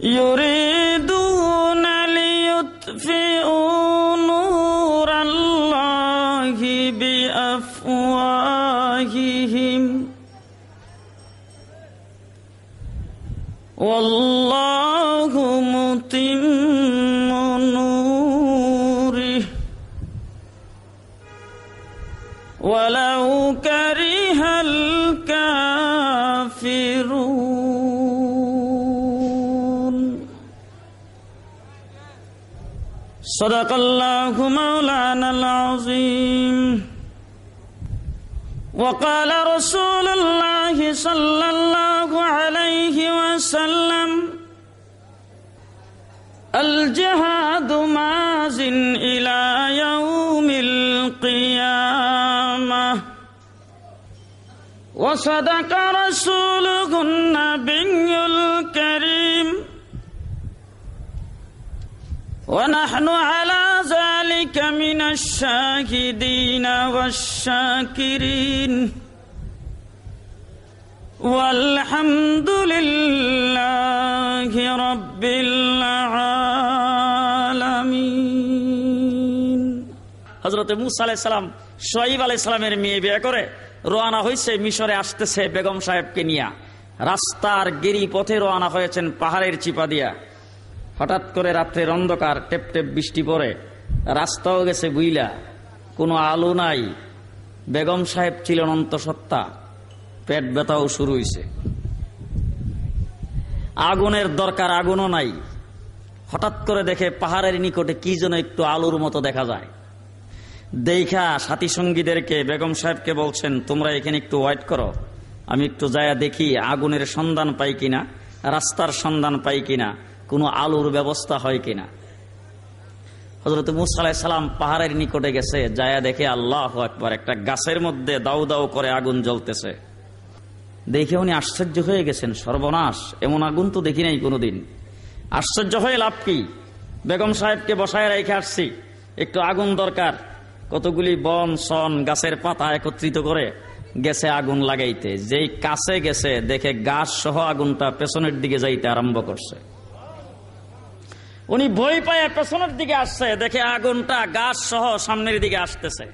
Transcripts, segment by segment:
يريدون ليطفئوا نور الله بأفواههم. والله صدق الله مولانا العظيم. وقال رسول الله صلى الله عليه وسلم الجهاد ماز إلى يوم القيامة. وصدق رسوله النبي الكريم. ونحن على ذلك من الشاهدين والشاكرين والحمد لله رب العالمين হজরত মুসা আলাইসালাম সোয়াইব আলাইসালামের মেয়ে বিয়ে করে রোয়ানা হয়েছে মিশরে আসতেছে বেগম সাহেবকে নিয়ে রাস্তার গিরি পথে রোয়ানা হয়েছেন পাহাড়ের চিপা দিয়া হঠাৎ করে রাত্রের অন্ধকার, টেপ টেপ বৃষ্টি পড়ে। রাস্তাও গেছে বুইলা। কোনো আলো নাই। বেগম সাহেব ছিলেন অন্তঃসত্ত্বা। পেট ব্যথাও শুরু হয়েছে আগুনের দরকার আগুনও নাই। হঠাৎ করে দেখে পাহাড়ের নিকটে কি যেন একটু আলোর মতো দেখা যায়। দেখা সাথী সঙ্গীদেরকে বেগম সাহেবকে বলছেন, তোমরা এখানে একটু ওয়েট করো। আমি একটু যায়া দেখি আগুনের সন্ধান পাই কিনা, রাস্তার সন্ধান পাই কিনা। কোনো আলোর ব্যবস্থা হয় কিনা? হজরত মুসালাই সালাম পাহাড়ের নিকটে গেছে, যায়া দেখে আল্লাহ একবার একটা গাছের মধ্যে দাউ দাউ করে আগুন জ্বলতেছে। দেখে উনি আশ্চর্য হয়ে গেছেন, সর্বনাশ, এমন আগুন তো দেখি নাই কোনোদিন। আশ্চর্য হয়ে লাভ কি? বেগম সাহেবকে বসায় রেখে আসছি, একটু আগুন দরকার। কতগুলি বন সন গাছের পাতা একত্রিত করে গেছে আগুন লাগাইতে। যেই কাছে গেছে, দেখে গাছ সহ আগুনটা পেছনের দিকে যাইতে আরম্ভ করছে। উনি ভয় পায়ে পেছনের দিকে আসছে, দেখে আগুনটা গাছ সহ সামনের দিকে আসতেছে।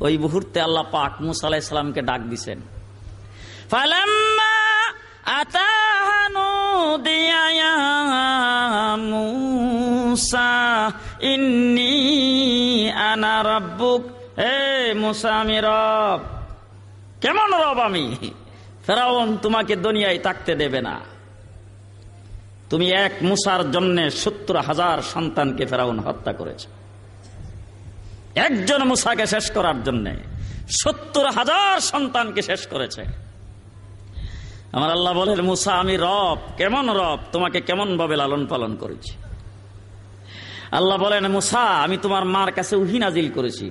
ওই মুহূর্তে আল্লাহ পাক মুসা আলাহ ডাক দিছেন। কেমন রব আমি? ফেরাউন তোমাকে দুনিয়ায় থাকতে দেবে না। তুমি এক মুসার জন্য সত্তর হাজার সন্তানকে ফেরাউন হত্যা করেছে। একজন মুসাকে শেষ করার জন্য সত্তর হাজার সন্তানকে শেষ করেছে। আমার আল্লাহ বলেন, মুসা, আমি রব, কেমন রব? তোমাকে কেমন ভাবে লালন পালন করেছি? আল্লাহ বলেন, মুসা, আমি তোমার মার কাছে উহি নাজিল করেছি।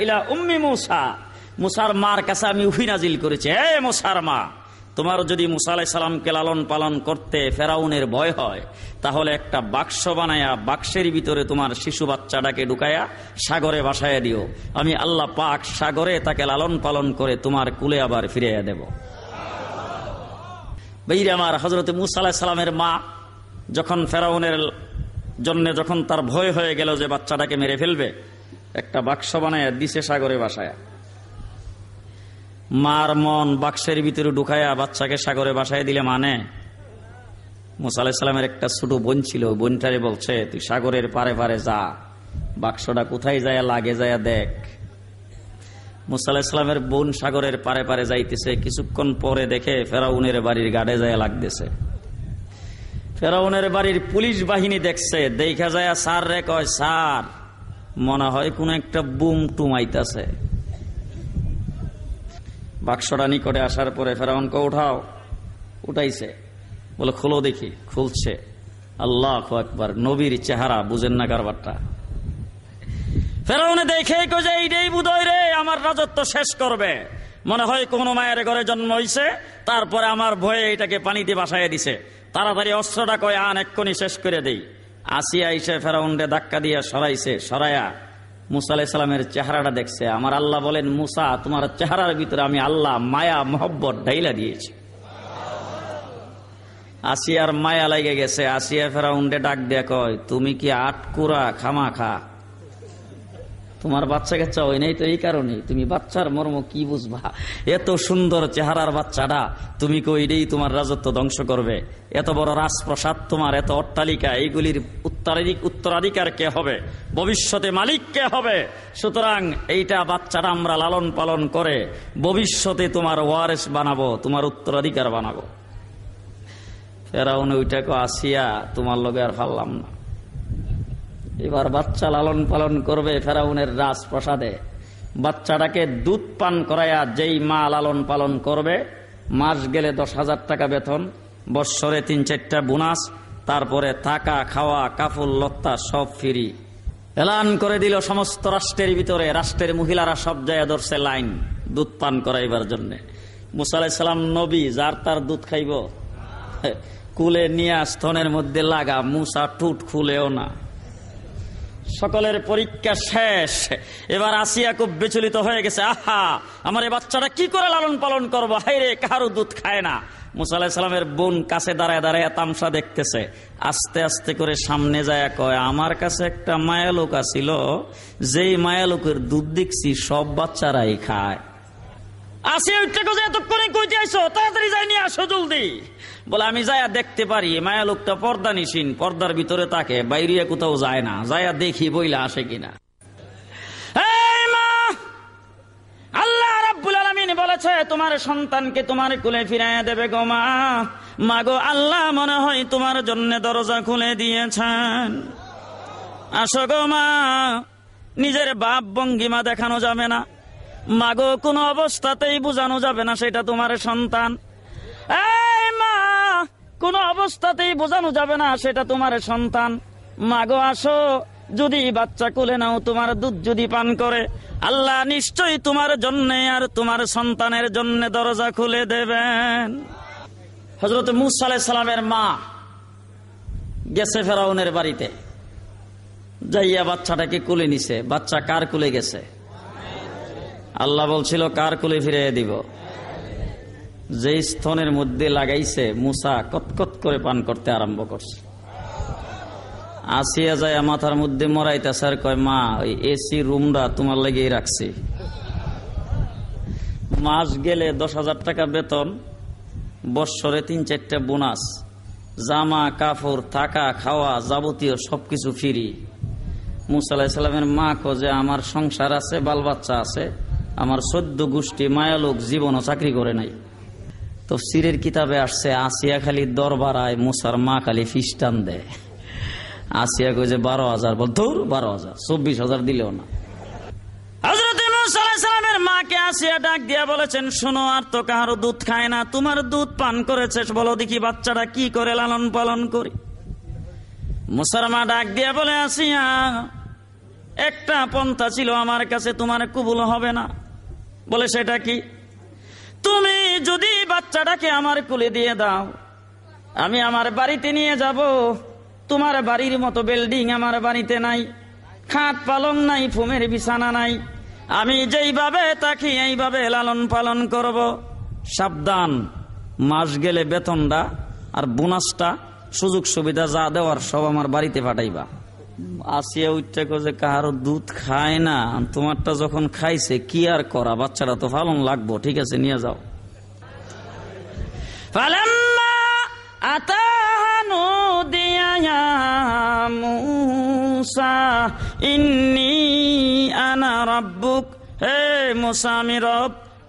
ইলা উম্মি মুসা। মুসার মার কাছে আমি উহি নাজিল করেছি। হে মুসার মা তোমার যদি মুসা আলাই সালামকে লালন পালন করতে ফেরাউনের ভয় হয়, তাহলে একটা বাক্স বানায়া বাক্সের ভিতরে তোমার শিশু বাচ্চাটাকে ঢুকায়া সাগরে বাসায় দিও। আমি আল্লাহ পাক সাগরে তাকে লালন পালন করে তোমার কুলে আবার ফিরিয়ে দেব। বেইরে আমার হজরত মুসা আলাহ সালামের মা যখন ফেরাউনের জন্য যখন তার ভয় হয়ে গেল যে বাচ্চাটাকে মেরে ফেলবে, একটা বাক্স বানায় দিছে সাগরে বাসায় মার মন বাক্সের ভিতরে ঢুকায়া বাচ্চাকে সাগরে বাসায় দিলে মানে? মুসা আলাহিসাল্লামের একটা ছোট বোন ছিল, বোনটারে বলছে, তুই সাগরের পারে পারে যা, বাক্সটা কোথায় যায় লাগে যায় দেখ। মুসা আলাহিসাল্লামের বোন সাগরের পারে পারে যাইতেছে, কিছুক্ষণ পরে দেখে ফেরাউনের বাড়ির গাড়ে যায় লাগতেছে। ফেরাউনের বাড়ির পুলিশ বাহিনী দেখছে, দেখা যায় সার রে, কয় সার মনে হয় কোন একটা বুম টুম আইতাছে বাক্সটা নিকটে আসার পরে ফেরাউনকে উঠাও। উঠাইছে। বলে, খোলো দেখি। খুলছে। আল্লাহ একবার নবীর চেহারা, বুঝেন না কারবারটা। ফেরাউনে দেখে যে এইটাই বুধই রে, আমার রাজত্ব শেষ করবে। মনে হয় কোন মায়ের ঘরে জন্ম হয়েছে তারপরে আমার ভয়ে এটাকে পানিতে বাসায় দিছে। তাড়াতাড়ি অস্ত্রটা কয়, আন, এক্ষুনি শেষ করে দেই। আসিয়া এসে ফেরাউন্ডে ধাক্কা দিয়ে সরাইছে, সরাইয়া মুসা আলাইসালামের চেহারাটা দেখছে। আমার আল্লাহ বলেন, মুসা, তোমার চেহারার ভিতরে আমি আল্লাহ, মায়া, মোহব্বত ঢাইলা দিয়েছি। আসিয়ার মায়া লাগে গেছে। আসিয়া ফেরাউন্ডে ডাক দেয়া কয়, তুমি কি আটকুরা খামা খা তোমার বাচ্চা কাচ্চা হয় নাই তো এই কারণে তুমি বাচ্চার মর্ম কি বুঝবা? এত সুন্দর চেহারার বাচ্চাটা তুমি কইরেই তোমার রাজত্ব ধ্বংস করবে। এত বড় রাজপ্রসাদ তোমার, এত অট্টালিকা, এইগুলির উত্তরাধিক উত্তরাধিকার কে হবে? ভবিষ্যতে মালিক কে হবে? সুতরাং এইটা বাচ্চাটা আমরা লালন পালন করে ভবিষ্যতে তোমার ওয়ারেস বানাবো, তোমার উত্তরাধিকার বানাবো। ফেরাউন ওইটাকে আসিয়া তোমার লগে আর ফাললাম না। এবার বাচ্চা লালন পালন করবে ফেরাউনের রাজপ্রসাদে। বাচ্চাটাকে দুধ পান করাইয়া যেই মা লালন পালন করবে, মাস গেলে দশ হাজার টাকা বেতন, বৎসরে তিন চারটা বোনাস, তারপরে থাকা, খাওয়া, কাফুল, লত্তা সব ফিরি। এলান করে দিল সমস্ত রাষ্ট্রের ভিতরে, রাষ্ট্রের মহিলারা সব জায়গা ধরছে লাইন, দুধ পান করাইবার জন্য। মুসা আলাইসালাম নবী, যার তার দুধ খাইব? কুলে নিয়ে স্তনের মধ্যে লাগা, মুসা টুট খুলেও না। সকলের পরীক্ষা শেষ। এবার আসিয়া খুব বিচলিত হয়ে গেছে, আহা, আমার এই বাচ্চাটা কি করে লালন পালন করব? হাইরে কারও দুধ খায় না। মুসা আলাহিসাল্লামের বোন কাছে দাঁড়ায় দাঁড়ায় তামসা দেখতেছে। আস্তে আস্তে করে সামনে যায়, কয়, আমার কাছে একটা মায়ালোক আছিল, যেই মায়ালোকের দুধ দেখছি সব বাচ্চারাই খায়। আসিয়া এতক্ষণে কইতে আইসো তাড়াতাড়ি যাই নিয়ে আসো জলদি। বলে, আমি যায়া দেখতে পারি, মায়া লোকটা পর্দা নিশিন, পর্দার ভিতরে তাকে বাইরে কোথাও যায় না, যায়া দেখি বইলা আসে কিনা। আল্লাহ রাব্বুল বলেছে, তোমার সন্তানকে তোমার ফিরাইয়া দেবে গো মা। আল্লাহ মনে হয় তোমার জন্য দরজা খুলে দিয়েছেন। আসো গো মা, নিজের বাপ ভঙ্গিমা দেখানো যাবে না। মাগো, কোনো অবস্থাতেই বোঝানো যাবে না সেটা তোমার সন্তান। এই কোনো অবস্থাতেই বোঝানো যাবে না সেটা তোমার সন্তান। মাগো, আসো। যদি বাচ্চা কুলে নাও, তোমার দুধ যদি পান করে, আল্লাহ নিশ্চয়ই তোমার জন্য আর তোমার সন্তানের জন্য দরজা খুলে দেবেন। হজরত সালামের মা গেছে ফেরাউনের বাড়িতে। যাইয়া বাচ্চাটাকে কুলে নিছে। বাচ্চা কার কুলে গেছে? আল্লাহ বলছিল, কার কুলে ফিরে দিব? যে স্তনের মধ্যে লাগাইছে, মুসা কতকত করে পান করতে আরম্ভ করছে। আসিয়া যায়, মাথার মধ্যে মরাইতেছে স্যার কয়, মা, ওই এসি রুমটা তোমার লেগেই রাখছি। মাস গেলে দশ হাজার টাকা বেতন, বৎসরে তিন চারটা বোনাস, জামা, কাপড়, থাকা, খাওয়া যাবতীয় সবকিছু ফিরি। মুসা আলাহিসাল্লামের মা যে, আমার সংসার আছে, বাল বাচ্চা আছে, আমার সদ্য গোষ্ঠী মায়ালোক জীবনও চাকরি করে নাই। তো সিরের কিতাবে আসছে, আসিয়া খালি দরবারায় মুসার মা খালি ফিস্টান দেয়। আসিয়া কই যে, বারো হাজার বল, ধর, বারো হাজার, চব্বিশ হাজার দিলেও না। মাকে আসিয়া ডাক বলেছেন, শোনো, আর তো দুধ খায় না, তোমার দুধ পান করেছে, বলো দেখি বাচ্চাটা কি করে লালন পালন করি? ডাক বলে একটা পন্থা ছিল আমার কাছে, তোমার কবুল হবে না। বলে, সেটা কি? তুমি যদি বাচ্চাটাকে আমার কুলে দিয়ে দাও, আমি আমার বাড়িতে নিয়ে যাব। তোমার বাড়ির মতো বিল্ডিং আমার বাড়িতে নাই, খাট পালং নাই, ফুমের বিছানা নাই। আমি যেইভাবে তাকে এইভাবে লালন পালন করব। সাবধান, মাস গেলে বেতনটা আর বোনাসটা সুযোগ সুবিধা যা দেওয়ার সব আমার বাড়িতে পাঠাইবা। আসিয়া উঠতে যে কাহারো দুধ খায় না, তোমারটা যখন খাইছে, কি আর করা? বাচ্চাটা তো ফালন লাগবো, ঠিক আছে, নিয়ে যাও।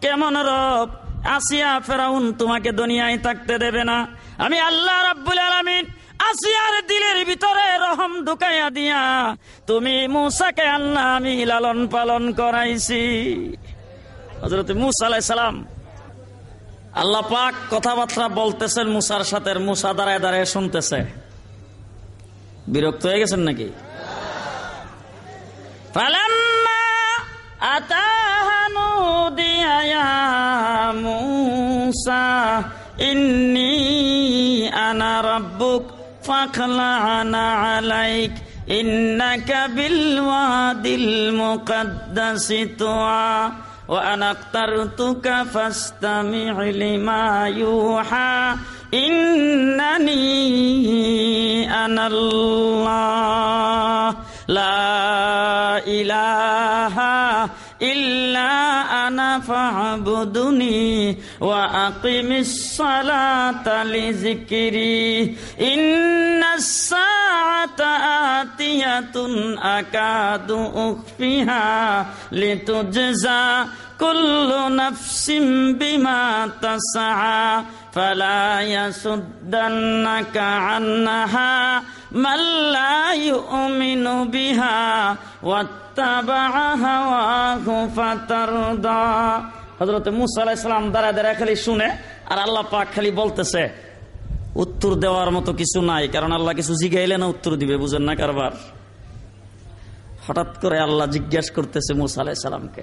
কেমন রব? আসিয়া ফেরাউন তোমাকে থাকতে দেবে না। আমি আল্লাহ রাব্বুল আলামিন আসিয়ার দিলের ভিতরে রহম ঢুকাইয়া দিয়া তুমি মুসাকে আল্লাহ আমি লালন পালন করাইছি। হজরত মুসা সালাম আল্লাহ পাক কথাবার্তা বলতেছেন মুসার সাথে মুসা দাঁড়ায় দাঁড়ায় শুনতেছে। বিরক্ত হয়ে গেছেন নাকি? মুসা, ইন্নি আনা রাব্বুক فخلعنا عليك. إنك بالواد المقدس طوى وأنا اخترتك فاستمع لما يوحى. إنني أنا الله. لا إله إلا ইল্লা আনা ফাবুদুনি ওয়া আকিমিস সালাতা লিযিকরি। ইন্নাস সাআতা আতিয়াতুন আকাদু উখফিহা লিতুজজা কুল্লু নাফসিম বিমা তাসআ فلا يصدنك عنها من لا يؤمن بها واتبع هواه فترضى হজরত মুসা আলাইসালাম দাঁড়া দাঁড়া খালি শুনে আর আল্লাহ পাক খালি বলতেছে উত্তর দেওয়ার মতো কিছু নাই কারণ আল্লাহ কিছু জিগাইলে না উত্তর দিবে বুঝেন না কারবার হঠাৎ করে আল্লাহ জিজ্ঞেস করতেছে মুসা আলাইসালামকে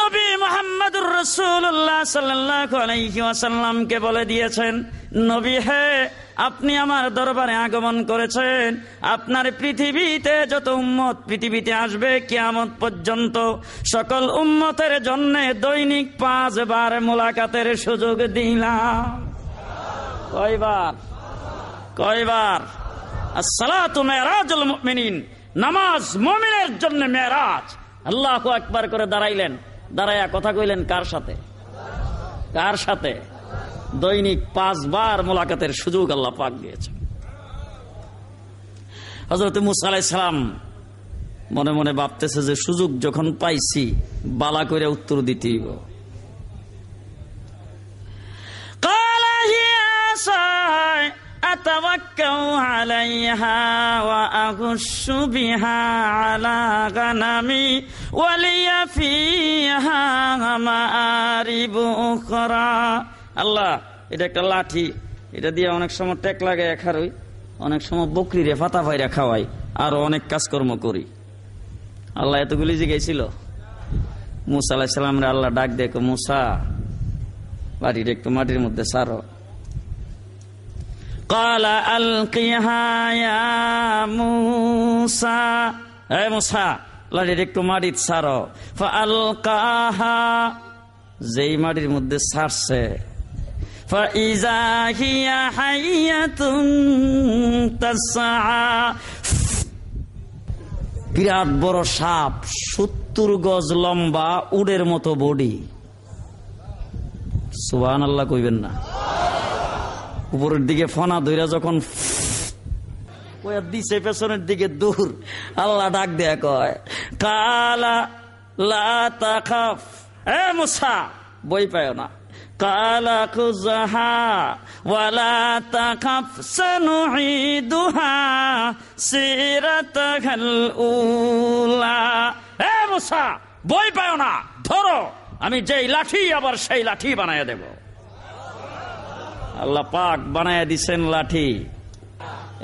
নবী মোহাম্মদুর সাল্লাল্লাহু বলে দিয়েছেন, নবী হে, আপনি আমার দরবারে আগমন করেছেন। আপনার পৃথিবীতে যত উম্মত পৃথিবীতে আসবে, কিয়ামত পর্যন্ত সকল উম্মতের জন্য দৈনিক পাঁচবার মোলাকাতের সুযোগ দিলাম। কয়বার? কয়বার? আসসালাতু মেরাজুল মুমিনিন, নামাজ মুমিনের জন্য মেরাজ। আল্লাহ একবার করে দাঁড়াইলেন। দাঁড়াইয়া কথা কইলেন কার সাথে? কার সাথে? দৈনিক পাঁচবার মোলাকাতের সুযোগ আল্লাহ পাক দিয়েছে হজরত মুসালাম মনে মনে ভাবতেছে যে সুযোগ যখন পাইছি, বালা করে উত্তর দিতেই কালা أتوكأ عليها وأغش بها على غنمي ولي فيها مآرب أخرى আল্লাহ এটা একটা লাঠি এটা দিয়ে অনেক সময় টেক লাগে খারই অনেক সময় বকরি রে ফাতা ভাইরা খাওয়াই আর অনেক কাজকর্ম করি আল্লাহ এতগুলি জিগাইছিল মুসা আলাহিসাল্লাম রে আল্লাহ ডাক দেখো মুসা বাড়ির একটু মাটির মধ্যে সারো কালা আল মুসা এ একটু মাটির যেই মাটির মধ্যে সারছে বিরাট বড় সাপ, সত্তর গজ লম্বা, উডের মতো বডি। সুবাহ আল্লাহ কইবেন না। উপরের দিকে ফনা ধইরা যখন দিছে, পেছনের দিকে দূর। আল্লাহ ডাক দেয়া কয়, কালা মুসা, বই পায় না। কালা ওয়ালা বই পায় না, ধরো। আমি যেই লাঠি, আবার সেই লাঠি বানায় দেব। আল্লাহ পাক বানায় দিছেন লাঠি।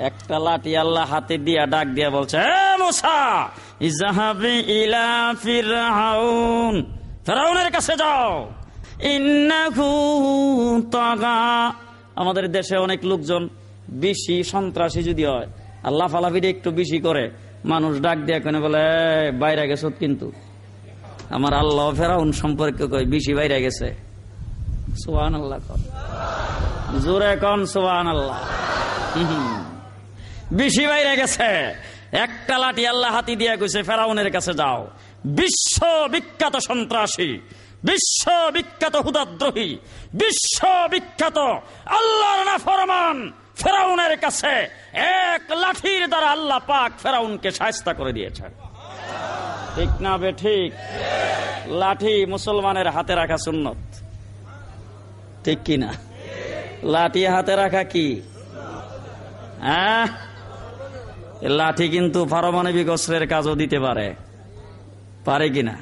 একটা লাঠি আল্লাহ হাতে দিয়া ডাক দিয়া বলছে ফেরাউনের কাছে যাও। আমাদের দেশে অনেক লোকজন বেশি সন্ত্রাসী যদি হয় আল্লাহ ফালাফিরে একটু বেশি করে, মানুষ ডাক দিয়া কেন বলে বাইরে গেছ কিন্তু। আমার আল্লাহ ফেরাউন সম্পর্কে কয়, বেশি বাইরে গেছে। সুহান আল্লাহ জোরে কন সুহান আল্লাহ বেশি বাইরে গেছে। একটা লাঠি আল্লাহ হাতি দিয়ে গেছে ফেরাউনের কাছে যাও। বিশ্ব বিখ্যাত সন্ত্রাসী বিশ্ব বিখ্যাত হুদাদ্রোহী বিশ্ব বিখ্যাত আল্লাহর না ফরমান ফেরাউনের কাছে এক লাঠির দ্বারা আল্লাহ পাক ফেরাউনকে সায়স্তা করে দিয়েছে। ঠিক না বে, ঠিক? লাঠি মুসলমানের হাতে রাখা সুন্নত। ঠিক কি না লাঠি হাতে রাখা কি? হ্যাঁ? লাঠি কিন্তু পারমাণবিক অস্ত্রের কাজও দিতে পারে। পারে কিনা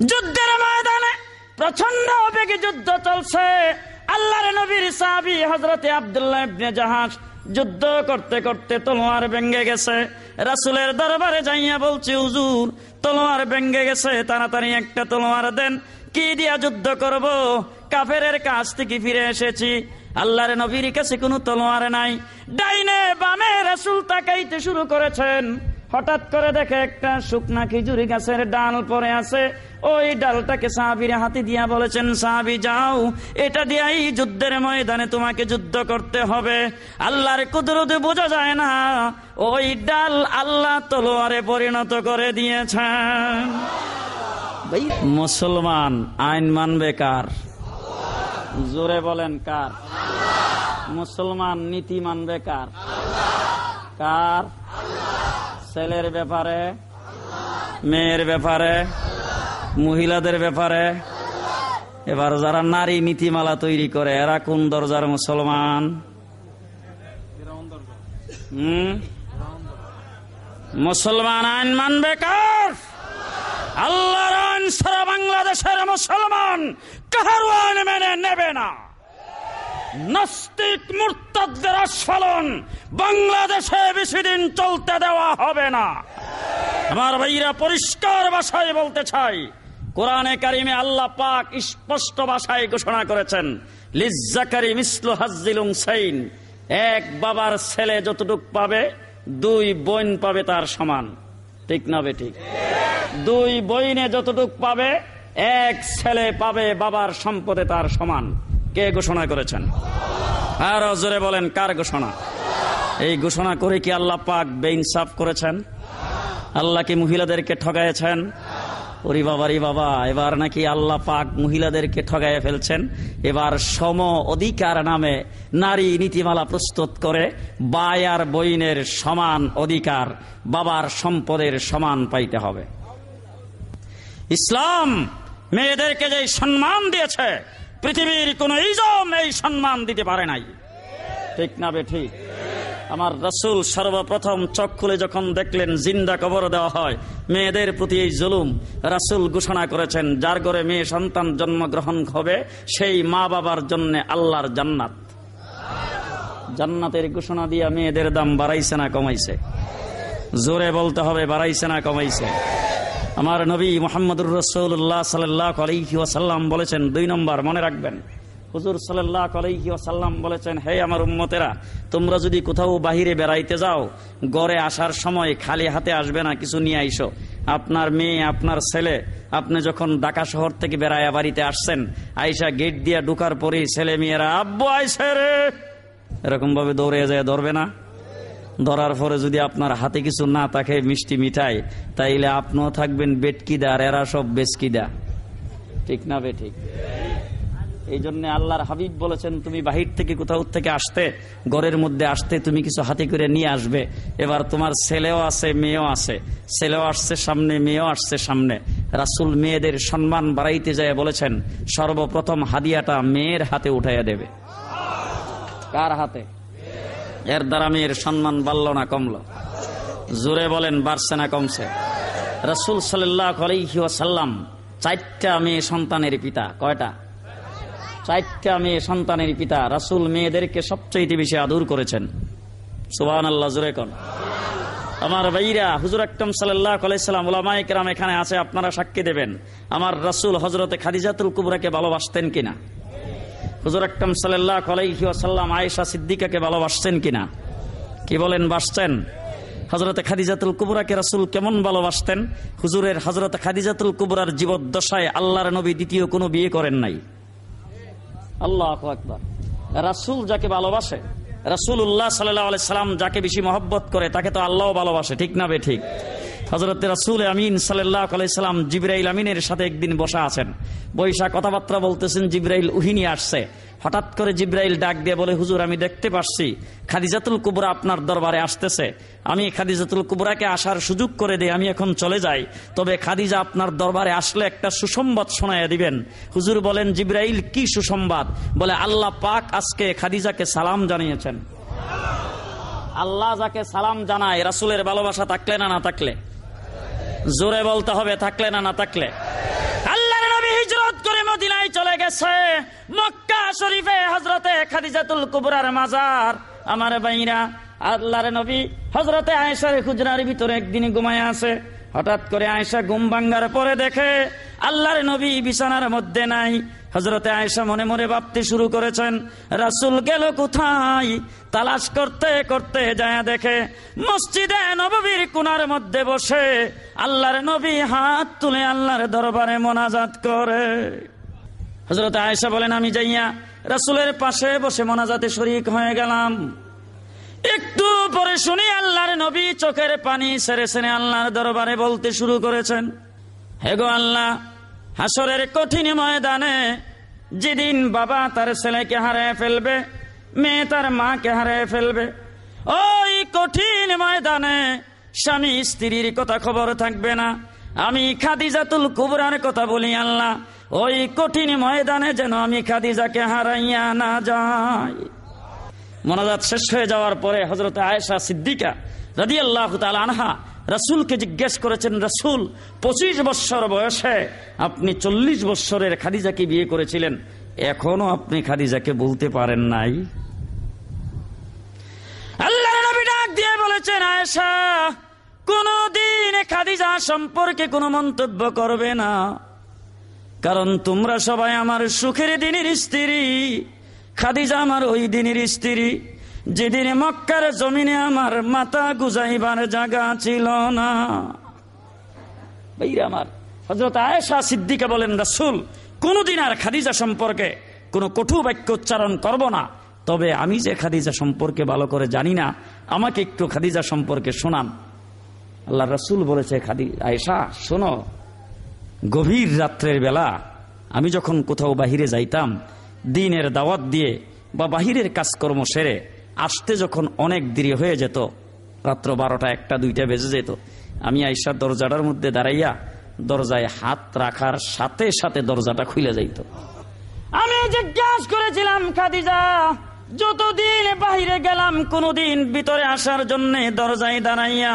যুদ্ধের ময়দানে প্রচণ্ড বেগে যুদ্ধ চলছে। আল্লাহর নবীর সাহাবী হযরতে আব্দুল্লাহ ইবনে জাহাজ যুদ্ধ করতে করতে তলোয়ার ভেঙ্গে গেছে। রাসুলের দরবারে যাইয়া বলছে, হুজুর, তলোয়ার ভেঙ্গে গেছে, তাড়াতাড়ি একটা তলোয়ার দেন। কি দিয়া যুদ্ধ করব? কাফেরের কাছ থেকে ফিরে এসেছি। আল্লাহর নবীর কাছে কোনো তলোয়ার নাই। ডাইনে বামে রাসূল তাকাইতে শুরু করেছেন। হঠাৎ করে দেখে একটা শুকনা খেজুরি গাছের ডাল পরে আছে। ওই ডালটাকে সাহাবির হাতে দিয়া বলেছেন সাহাবি যাও। এটা দিয়াই যুদ্ধের ময়দানে তোমাকে যুদ্ধ করতে হবে। আল্লাহর কুদরতে বোঝা যায় না। ওই ডাল আল্লাহ তলোয়ারে পরিণত করে দিয়েছেন। মুসলমান আইন মানবে কার? জোরে বলেন কার? মুসলমান নীতি মানবে কার? কার ছেলের ব্যাপারে, মেয়ের ব্যাপারে, মহিলাদের ব্যাপারে। এবার যারা নারী নীতিমালা তৈরি করে, এরা কোন দরজার মুসলমান? মুসলমান আইন মানবে কার? আল্লাহর আইন সারা বাংলাদেশের মুসলমান কাহার মেনে নেবে না। নাস্তিক মুরতাদদের আস্ফালন বাংলাদেশে বেশি দিন চলতে দেওয়া হবে না। আমার ভাইরা পরিষ্কার ভাষায় বলতে চাই, কোরআনে কারিমে আল্লাহ পাক স্পষ্ট ভাষায় ঘোষণা করেছেন, লিজ্জাকারি মিসলু হাজিলুং সাইন এক বাবার ছেলে যতটুক পাবে, দুই বোন পাবে তার সমান। ঠিক না বে ঠিক? দুই বইনে যতটুক পাবে এক ছেলে পাবে বাবার সম্পদে তার সমান। কে ঘোষণা করেছেন? আর জোরে বলেন, কার ঘোষণা? এই ঘোষণা করে কি আল্লাহ পাক বেইনসাফ করেছেন? আল্লাহ কি মহিলাদেরকে ঠগাইছেন? ওরি বাবারি বাবা, এবার নাকি আল্লাহ পাক মহিলাদেরকে ঠগাইয়ে ফেলছেন? এবার সম অধিকার নামে নারী নীতিমালা প্রস্তুত করে বায়ার বইনের সমান অধিকার, বাবার সম্পদের সমান পাইতে হবে। ইসলাম মেয়েদেরকে যে সম্মান দিয়েছে, পৃথিবীর কোন ইজম এই সম্মান দিতে পারে নাই। ঠিক না বে ঠিক? আমার রসুল সর্বপ্রথম চোখ খুলে যখন দেখলেন জিন্দা কবর দেওয়া হয়, মেয়েদের প্রতি এই জুলুম রাসুল ঘোষণা করেছেন, যার ঘরে মেয়ে সন্তান জন্মগ্রহণ হবে, সেই মা বাবার জন্য আল্লাহর জান্নাত। জান্নাতের ঘোষণা দিয়া মেয়েদের দাম বাড়াইছে না কমাইছে? জোরে বলতে হবে, বাড়াইছে না কমাইছে? আমার নবী মোহাম্মদুর রসৌল্লাহ সাল্লাহ আলহি ওয়াসাল্লাম বলেছেন, দুই নম্বর, মনে রাখবেন। হুজুর সাল্লাহ আলহি ওয়াসাল্লাম বলেছেন, হে আমার উম্মতেরা, তোমরা যদি কোথাও বাহিরে বেড়াইতে যাও, গড়ে আসার সময় খালি হাতে আসবে না, কিছু নিয়ে আইসো। আপনার মেয়ে, আপনার ছেলে, আপনি যখন ঢাকা শহর থেকে বেড়াইয়া বাড়িতে আসছেন, আইসা গেট দিয়া ঢুকার পরেই ছেলে মেয়েরা আব্বু, আইসে রে! এরকম ভাবে দৌড়ে যায় ধরবে না। ধরার পরে যদি আপনার হাতে কিছু না থাকে, মিষ্টি মিঠাই, তাইলে আপনিও থাকবেন বেটকিদা আর এরা সব বেসকিদা ঠিক না বে ঠিক? এই জন্য আল্লাহর হাবিব বলেছেন, তুমি বাহির থেকে কোথাও থেকে আসতে, ঘরের মধ্যে আসতে তুমি কিছু হাতে করে নিয়ে আসবে। এবার তোমার ছেলেও আছে, মেয়েও আছে। ছেলেও আসছে সামনে, মেয়েও আসছে সামনে। রাসুল মেয়েদের সম্মান বাড়াইতে যায় বলেছেন, সর্বপ্রথম হাদিয়াটা মেয়ের হাতে উঠাইয়া দেবে। কার হাতে? এর দ্বারা মেয়ের সম্মান বাড়ল না, কমল। জোরে বলেন, বাড়ছে না, কমছে। রসুল সাল্লাহ আলহিসাল্লাম চারটা মেয়ে সন্তানের পিতা, কয়টা? চারটা মেয়ে সন্তানের পিতা। রাসুল মেয়েদেরকে সবচেয়ে বেশি আদর করেছেন। সুবাহ আল্লাহ জোরে কন। আমার ভাইরা, হুজুর আকরম সাল্লাহ আলাইসাল্লাম কেরাম এখানে আছে, আপনারা সাক্ষী দেবেন। আমার রাসুল হজরতে খাদিজাতুল কুবরাকে ভালোবাসতেন কিনা? হুজুর আকরম সাল্লাহ আলাইহি আসাল্লাম আয়েশা সিদ্দিকাকে ভালোবাসছেন কিনা? কি বলেন, বাসছেন? হজরতে খাদিজাতুল কুবরাকে রাসুল কেমন ভালোবাসতেন? হুজুরের হজরতে খাদিজাতুল কুবরার জীবদ্দশায় আল্লাহর নবী দ্বিতীয় কোনো বিয়ে করেন নাই। আল্লাহ আকবর। রাসুল যাকে ভালোবাসে রাসুল উল্লাহ সাল্লাহ সাল্লাম যাকে বেশি মহব্বত করে, তাকে তো আল্লাহ ভালোবাসে, ঠিক না বে ঠিক? হজরত রাসুল আমিন সাল্লাহ জিব্রাইল আমিনের সাথে একদিন বসা আছেন। বৈশা কথাবার্তা বলতেছেন, জিব্রাইল উহিনী আসছে। হঠাৎ করে জিব্রাইল ডাক দিয়ে বলে, হুজুর, আমি দেখতে পাচ্ছি খাদিজাতুল কুবরা আপনার দরবারে আসতেছে। আমি খাদিজাতুল কুবরাকে আসার সুযোগ করে দিই আমি এখন চলে যাই। তবে খাদিজা আপনার দরবারে আসলে একটা সুসংবাদ শোনাইয়া দিবেন। হুজুর বলেন, জিব্রাইল, কি সুসংবাদ? বলে, আল্লাহ পাক আজকে খাদিজাকে সালাম জানিয়েছেন। আল্লাহ যাকে সালাম জানায়, রাসুলের ভালোবাসা থাকলে না না থাকলে। জোরে বলতে হবে, থাকলে না না থাকলে। আল্লাহ নবী হিজরত করে মদিনায় চলে গেছে। মক্কা শরীফে হজরতে খাদিজাতুল কুবরার মাজার। আমার বাইরা আল্লাহর নবী হজরতে আয়েশার খুজরার ভিতরে একদিন ঘুমায় আছে। হঠাৎ করে আয়েশা ঘুম ভাঙ্গার পরে দেখে, আল্লাহর নবী বিছানার মধ্যে নাই। হজরতে আয়েশা মনে মনে ভাবতে শুরু করেছেন, রাসুল গেল কোথায়? তালাশ করতে করতে যায় দেখে, মসজিদে নববীর কোনার মধ্যে বসে আল্লাহর নবী হাত তুলে আল্লাহর দরবারে মোনাজাত করে। হজরত আয়েশা বলেন, আমি যাইয়া রাসুলের পাশে বসে মোনাজাতে শরিক হয়ে গেলাম। একটু পরে শুনি আল্লাহর নবী চোখের পানি সেরে সেরে আল্লাহর দরবারে বলতে শুরু করেছেন হেগো আল্লাহ হাসরের কঠিন ময়দানে যেদিন বাবা তার ছেলেকে হারিয়ে ফেলবে, মেয়ে তার মাকে হারিয়ে ফেলবে, ওই কঠিন ময়দানে স্বামী স্ত্রীর কথা খবর থাকবে না। আমি খাদিজাতুল কুবরার কথা বলি আল্লাহ, ওই কঠিন ময়দানে যেন আমি খাদিজাকে হারাইয়া না যাই। মোনাজাত শেষ হয়ে যাওয়ার পরে হজরত আয়েশা সিদ্দিকা রাদি আল্লাহ আনহা রাসুলকে জিজ্ঞেস করেছেন, রাসুল, পঁচিশ বৎসর বয়সে আপনি চল্লিশ বৎসরের খাদিজাকে বিয়ে করেছিলেন, এখনও আপনি খাদিজাকে বলতে পারেন নাই? আল্লাহ নবী ডাক দিয়ে বলেছেন, আয়েশা, কোনদিন খাদিজা সম্পর্কে কোনো মন্তব্য করবে না। কারণ তোমরা সবাই আমার সুখের দিনের স্ত্রী, খাদিজা আমার ওই দিনের স্ত্রী। যেদিন মক্কার জমিনে আমার মাথা গুজাইবার জায়গা ছিল না। আমার হজরত আয়েশা সিদ্দিকা বলেন, রাসুল, কোনদিন আর খাদিজা সম্পর্কে কোনো কটু বাক্য উচ্চারণ করব না। তবে আমি যে খাদিজা সম্পর্কে ভালো করে জানি না, আমাকে একটু খাদিজা সম্পর্কে শোনান। আল্লাহ রাসুল বলেছে, খাদি, আয়েশা, শোনো, গভীর রাত্রের বেলা আমি যখন কোথাও বাহিরে যাইতাম, দিনের দাওয়াত দিয়ে বা বাহিরের কাজকর্ম সেরে আসতে যখন অনেক দেরি হয়ে যেত, রাত্র বারোটা একটা, দুইটা বেজে যেত, আমি আইসার দরজাটার মধ্যে দাঁড়াইয়া দরজায় হাত রাখার সাথে সাথে দরজাটা খুলে যাইত। আমি জিজ্ঞাসা করেছিলাম, খাদিজা, যতদিন বাহিরে গেলাম, কোনদিন ভিতরে আসার জন্য দরজায় দাঁড়াইয়া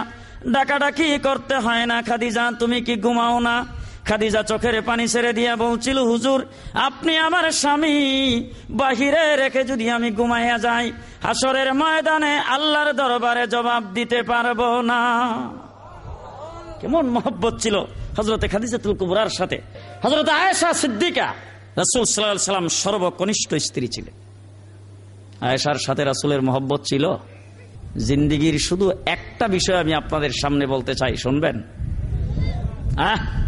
ডাকাডাকি করতে হয় না, খাদিজা, তুমি কি ঘুমাও না? খাদিজা চোখের পানি ছেড়ে দিয়া বলছিল, হুজুর, আপনি আমার স্বামী। বাহিরে রেখে যদি আমি ঘুমাইয়া যাই হাসরের ময়দানে আল্লাহর দরবারে জবাব দিতে পারব না। কেমন মহব্বত ছিল হজরতে খাদিজাতুল কুবরার সাথে। হজরত আয়েশা সিদ্দিকা রাসুল সাল্লাহ সাল্লাম সর্বকনিষ্ঠ স্ত্রী ছিলেন। আয়েশার সাথে রাসুলের মহব্বত ছিল, জিন্দিগির শুধু একটা বিষয় আমি আপনাদের সামনে বলতে চাই, শুনবেন? আহ?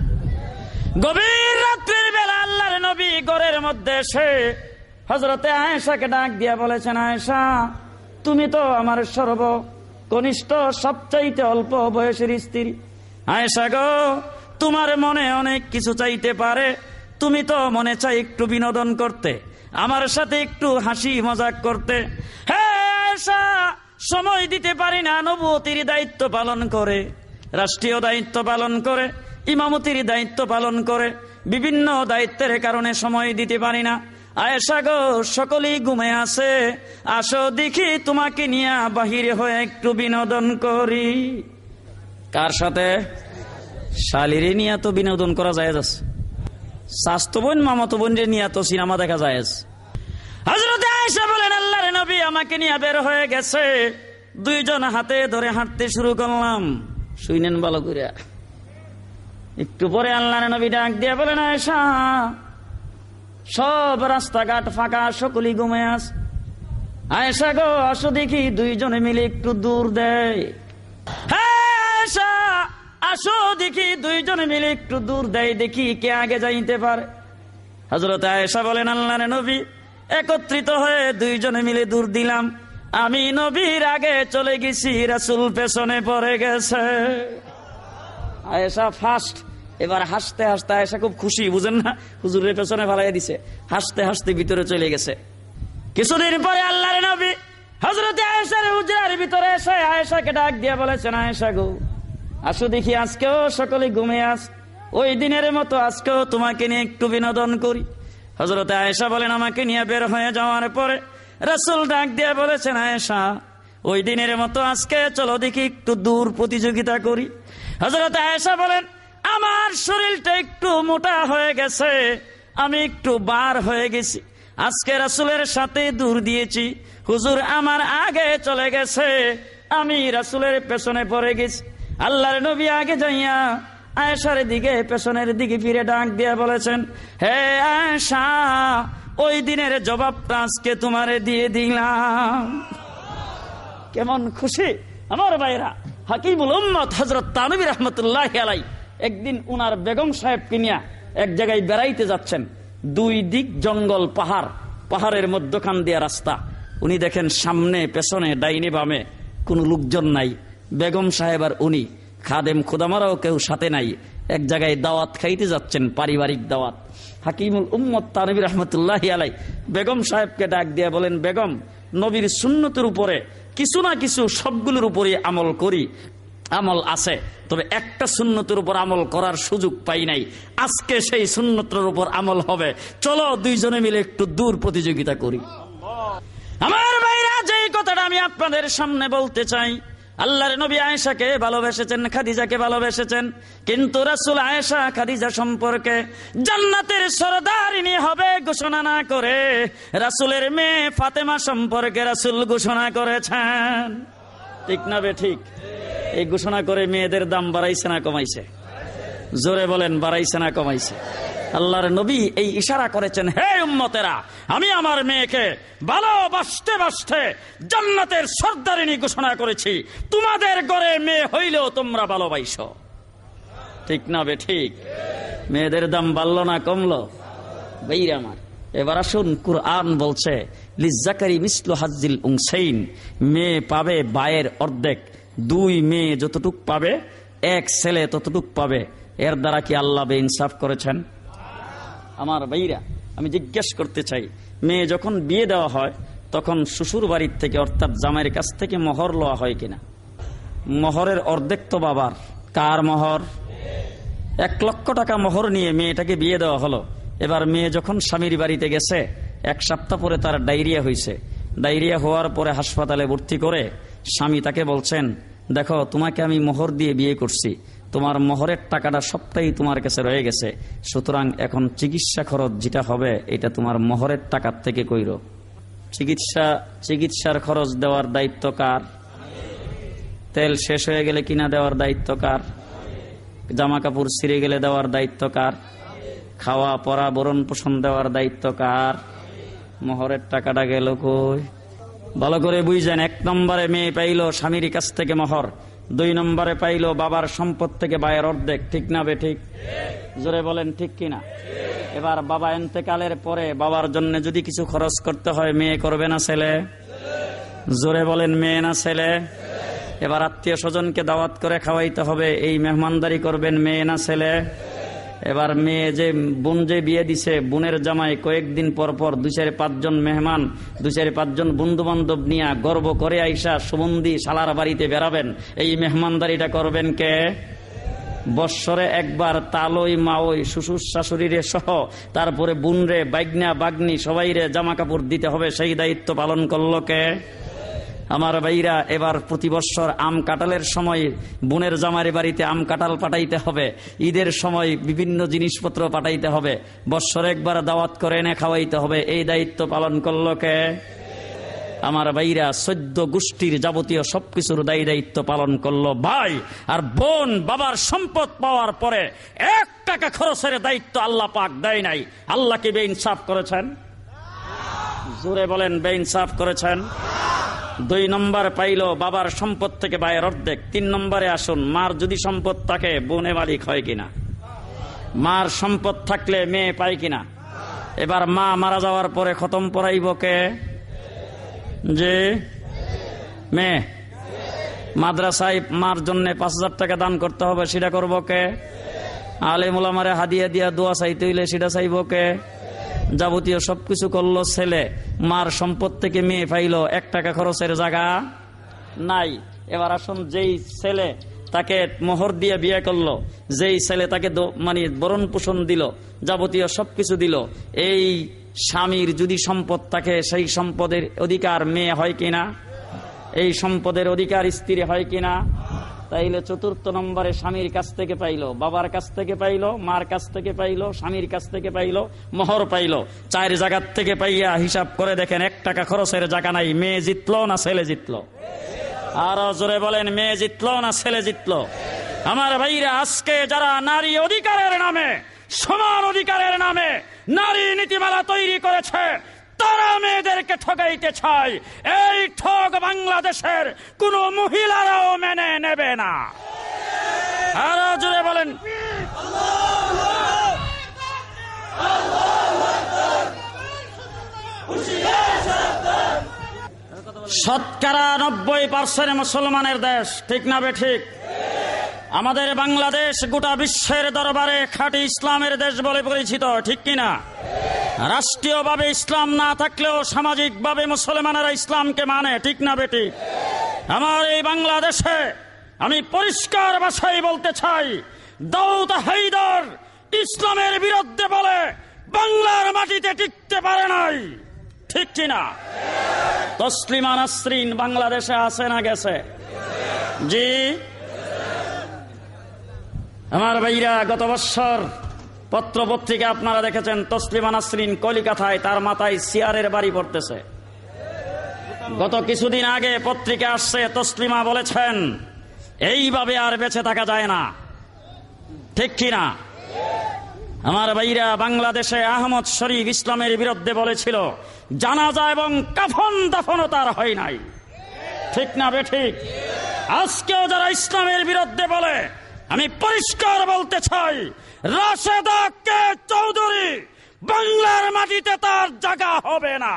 গভীর রাত্রির বেলা আল্লাহর নবী গড়ের মধ্যে এসে হজরতে আয়েশাকে ডাক দিয়া বলেছেন, আয়েশা, তুমি তো আমার সর্ব কনিষ্ঠ সবচাইতে অল্প বয়সের স্ত্রী। আয়েশা গো, তোমার মনে অনেক কিছু চাইতে পারে। তুমি তো মনে চাই একটু বিনোদন করতে, আমার সাথে একটু হাসি মজাক করতে। হ্যাঁ সময় দিতে পারি না নবতির দায়িত্ব পালন করে, রাষ্ট্রীয় দায়িত্ব পালন করে। ইমামতির দায়িত্ব পালন করে। বিভিন্ন দায়িত্বের কারণে সময় দিতে পারি না। আয়েশা গো, সকলেই ঘুমে আছে। আসো দেখি তোমাকে নিয়ে বাহিরে হয়ে একটু বিনোদন করি। কার সাথে? শালিরে নিয়ে তো বিনোদন করা যায় যাচ্ছে স্বাস্থ্য বোন, মামাতো বোন নিয়ে তো সিনেমা দেখা যায় হজরত আয়েশা বলেন, আল্লাহর নবী আমাকে নিয়ে বের হয়ে গেছে। দুইজন হাতে ধরে হাঁটতে শুরু করলাম। শুইনেন ভালো করে একটু পরে আল্লাহর নবী ডাক দিয়ে বলেন, আয়েশা, সব রাস্তাঘাট ফাঁকা সকলি ঘুমে আস আয়েশা গো, আসো দেখি, দুইজনে মিলে একটু দূর দেয় হ্যাঁ আসো দেখি, দুইজনে মিলে একটু দূর দেয় দেখি কে আগে যাইতে পারে। হজরত আয়েশা বলেন, আল্লাহর নবী, একত্রিত হয়ে দুইজনে মিলে দূর দিলাম। আমি নবীর আগে চলে গেছি, রাসুল পেছনে পড়ে গেছে। আয়েশা ফার্স্ট এবার হাসতে হাসতে আয়েশা খুব খুশি, বুঝেন না? হুজুরের পেছনে ফালাই দিছে। হাসতে হাসতে ভিতরে চলে গেছে। কিছুদিন পরে আল্লাহর নবী হজরত আয়েশার হুজরার ভিতরে এসে আয়েশাকে ডাক দিয়ে বলেছেন, আয়েশা গো, আসো দেখি আজকেও সকলে ঘুমে আস। ওই দিনের মতো আজকেও তোমাকে নিয়ে একটু বিনোদন করি। হজরত আয়েশা বলেন, আমাকে নিয়ে বের হয়ে যাওয়ার পরে রাসুল ডাক দিয়ে বলেছেন, আয়েশা ওই দিনের মতো আজকে চলো দেখি একটু দূর প্রতিযোগিতা করি। হজরত আয়েশা বলেন, আমার শরীরটা একটু মোটা হয়ে গেছে, আমি একটু বার হয়ে গেছি। আজকে রাসুলের সাথে দূর দিয়েছি। হুজুর আমার আগে চলে গেছে, আমি রাসুলের পেছনে পড়ে গেছি। আল্লাহর নবী আগে যাইয়া আয়েশার দিকে, পেছনের দিকে ফিরে ডাক দিয়ে বলেছেন, হে আয়েশা, ওই দিনের জবাবটা আজকে তোমারে দিয়ে দিলাম। কেমন খুশি? আমার ভাইরা হাকিমুল হজরত তানবী রহমতুল্লাহ আলাই একদিন উনার বেগম সাহেব কিনিয়া এক জায়গায় বেড়াইতে যাচ্ছেন। দুই দিক জঙ্গল, পাহাড়, পাহাড়ের মধ্যখান দিয়া রাস্তা। উনি দেখেন সামনে, পেছনে, ডাইনে, বামে কোনো লোকজন নাই। বেগম সাহেব আর উনি, খাদেম খুদামারাও কেউ সাথে নাই। এক জায়গায় দাওয়াত খাইতে যাচ্ছেন, পারিবারিক দাওয়াত। হাকিমুল উম্মত তানবী রহমতুল্লাহ আলাই বেগম সাহেবকে ডাক দিয়ে বলেন, বেগম, নবীর সুন্নতের উপরে কিছু না কিছু সবগুলোর উপরে আমল করি, আমল আছে। তবে একটা সুন্নতের উপর আমল করার সুযোগ পাই নাই। আজকে সেই সুন্নতের উপর আমল হবে। চলো দুইজনে মিলে একটু দূর প্রতিযোগিতা করি। আমার ভাইরা যে কথাটা আমি আপনাদের সামনে বলতে চাই আল্লাহর নবী আয়েশাকে ভালোবেসেছেন, খাদিজাকে ভালোবেসেছেন। কিন্তু রাসুল আয়েশা খাদিজা সম্পর্কে জান্নাতের সরদারিনী হবে ঘোষণা না করে, রাসুলের মেয়ে ফাতেমা সম্পর্কে রাসুল ঘোষণা করেছেন। ঠিক না বে ঠিক? এই ঘোষণা করে মেয়েদের দাম বাড়াইছে না কমাইছে? জোরে বলেন, বাড়াইছে না কমাইছে? আল্লাহর নবী এই ইশারা করেছেন, হে উম্মতেরা, আমি আমার মেয়েকে ভালোবাসতে বাসতে জান্নাতের সর্দারিনী ঘোষণা করেছি। তোমাদের গড়ে মেয়ে হইলেও তোমরা ভালোবাইছো ঠিক না বে, ঠিক? মেয়েদের দাম বাড়লো না কমলো? বেইর আমার। এবার আসুন, কুরআন বলছে, লিজাকারি মিসলু হাজিল উংসাইন মেয়ে পাবে বায়ের অর্ধেক, দুই মেয়ে যতটুক পাবে, এক ছেলে ততটুক পাবে। এর দ্বারা কি আল্লাহ বে ইনসাফ করেছেন? আমার ভাইরা, আমি জিজ্ঞেস করতে চাই, মেয়ে যখন বিয়ে দেওয়া হয়, তখন শ্বশুর বাড়ির থেকে, অর্থাৎ জামাইয়ের কাছ থেকে মোহর লওয়া হয় কিনা? মোহরের অর্ধেক তো বাবার। কার মোহর? এক লক্ষ টাকা মোহর নিয়ে মেয়েটাকে বিয়ে দেওয়া হলো। এবার মেয়ে যখন স্বামীর বাড়িতে গেছে, এক সপ্তাহ পরে তার ডায়রিয়া হয়েছে ডায়রিয়া হওয়ার পরে হাসপাতালে ভর্তি করে স্বামী তাকে বলছেন, দেখো, তোমাকে আমি মোহর দিয়ে বিয়ে করছি। তোমার মোহরের টাকাটা সবটাই তোমার কাছে রয়ে গেছে। সুতরাং এখন চিকিৎসা খরচ যেটা হবে, এটা তোমার মোহরের টাকার থেকে কইর। চিকিৎসা, চিকিৎসার খরচ দেওয়ার দায়িত্ব কার? তেল শেষ হয়ে গেলে কিনা দেওয়ার দায়িত্ব কার? জামা কাপড় ছিঁড়ে গেলে দেওয়ার দায়িত্ব কার? খাওয়া পরা বরণ পোষণ দেওয়ার দায়িত্ব কার? মোহরের টাকাটা গেল কই? ভালো করে বুঝছেন এক নম্বরে মেয়ে পাইল স্বামীর কাছ থেকে মোহর। দুই নম্বরে পাইল বাবার সম্পদ থেকে বায়ের অর্ধেক ঠিক না বে ঠিক? জোরে বলেন ঠিক কিনা এবার বাবা এন্তেকালের পরে বাবার জন্য যদি কিছু খরচ করতে হয় মেয়ে করবে না ছেলে? জোরে বলেন মেয়ে না ছেলে। এবার আত্মীয় স্বজনকে দাওয়াত করে খাওয়াইতে হবে এই মেহমানদারি করবেন মেয়ে না ছেলে? এবার মেয়ে যে, বোন যে বিয়ে দিছে, বোনের জামাই কয়েকদিন পর পর দুই চারি পাঁচজন মেহমান, দুই চারি পাঁচজন বন্ধু বান্ধব নিয়ে গর্ব করে আইসা সুবন্দি শালার বাড়িতে বেড়াবেন। এই মেহমানদারিটা করবেন কে? বৎসরে একবার তালই, মাওই, শ্বশুর শাশুড়িরে সহ, তারপরে বুনরে বাইগনা বাগনি সবাইরে জামা কাপড় দিতে হবে, সেই দায়িত্ব পালন করল কে? আমার ভাইরা, এবার প্রতি বৎসর আম কাটালের সময় বোনের জামারি বাড়িতে আম কাটাল পাঠাইতে হবে। ঈদের সময় বিভিন্ন জিনিসপত্র পাঠাইতে হবে। বৎসরে একবার দাওয়াত করে এনে খাওয়াইতে হবে। এই দায়িত্ব পালন করল কে? আমার ভাইরা, সদ্য গোষ্ঠীর যাবতীয় সবকিছুর দায়ী দায়িত্ব পালন করল ভাই। আর বোন, বাবার সম্পদ পাওয়ার পরে এক টাকা খরচের দায়িত্ব আল্লাহ পাক দেয় নাই। আল্লাহকে বে ইনসাফ করেছেন। জোরে বলেন বেইনসাফ করেছেন। দুই নম্বর পাইল বাবার সম্পদ থেকে বায়ের অর্ধেক। তিন নম্বরে আসুন, মার যদি সম্পদ থাকে, বোনে মালিক হয় কিনা? মার সম্পদ থাকলে মেয়ে পায় কিনা? এবার মা মারা যাওয়ার পরে খতম পড়াইব কে? যে মেয়ে? মাদ্রাসায় মার জন্য পাঁচ হাজার টাকা দান করতে হবে, সেটা করব কে? আলে মোলামারে হাদিয়া দিয়া দোয়া চাইতে হইলে সেটা চাইব কে? যাবতীয় সবকিছু করল ছেলে। মার সম্পদ থেকে মেয়ে পাইলো। এক টাকা খরচের জায়গা নাই। এবার আসুন, যেই ছেলে তাকে মোহর দিয়ে বিয়ে করল, যেই ছেলে তাকে মানে বরণ পোষণ দিল, যাবতীয় সবকিছু দিল, এই স্বামীর যদি সম্পদ থাকে, সেই সম্পদের অধিকার মেয়ে হয় কিনা? এই সম্পদের অধিকার স্ত্রী হয় কিনা? তাইলে চতুর্থ নম্বরে স্বামীর কাছ থেকে পাইলো, বাবার কাছ থেকে পাইলো, মার কাছ থেকে পাইলো, স্বামীর কাছ থেকে পাইলো, মোহর পাইলো। চার জায়গার থেকে পাইয়া হিসাব করে দেখেন, এক টাকা খরচের জায়গা নাই, মেয়ে জিতলো না ছেলে জিতলো? আরও জোরে বলেন, মেয়ে জিতলো না ছেলে জিতলো? আমার ভাইরা, আজকে যারা নারী অধিকারের নামে, সমান অধিকারের নামে নারী নীতিমালা তৈরি করেছে তারা মেয়েদেরকে ঠকাইতে চায় এই ঠক বাংলাদেশের কোন মহিলারাও মেনে নেবে না। আরও জুড়ে বলেন। শতকরা নব্বই পার্সেন্ট মুসলমানের দেশ, ঠিক না বে ঠিক? আমাদের বাংলাদেশ গোটা বিশ্বের দরবারে খাঁটি ইসলামের দেশ বলে পরিচিত, ঠিক কিনা? রাষ্ট্রীয়ভাবে ইসলাম না থাকলেও সামাজিকভাবে মুসলমানেরা ইসলামকে মানে ঠিক না বেটি? আমার এই বাংলাদেশে আমি পরিষ্কার ভাষায় বলতে চাই, দাউদ হাইদার ইসলামের বিরুদ্ধে বলে, বাংলার মাটিতে টিকতে পারে নাই। ঠিক কিনা তসলিমা নাসরিন বাংলাদেশে আছে না গেছে? জি? আমার ভাইরা, গত বৎসর পত্র পত্রিকা আপনারা দেখেছেন, তসলিমা নাসরিন কলিকাতায় তার মাথায় সিয়ারের বাড়ি পড়তেছে। গত কিছুদিন আগে পত্রিকা আসছে, তসলিমা বলেছেন, এইভাবে আর বেঁচে থাকা যায় না। ঠিক কিনা আমার ভাইরা বাংলাদেশে আহমদ শরীফ ইসলামের বিরুদ্ধে বলেছিল, জানাজা এবং কাফন দাফনও তার হয় নাই। ঠিক না বে ঠিক? আজকেও যারা ইসলামের বিরুদ্ধে বলে, আমি পরিষ্কার বলতে চাই রাশেদা কে চৌধুরী, বাংলার মাটিতে তার জায়গা হবে না।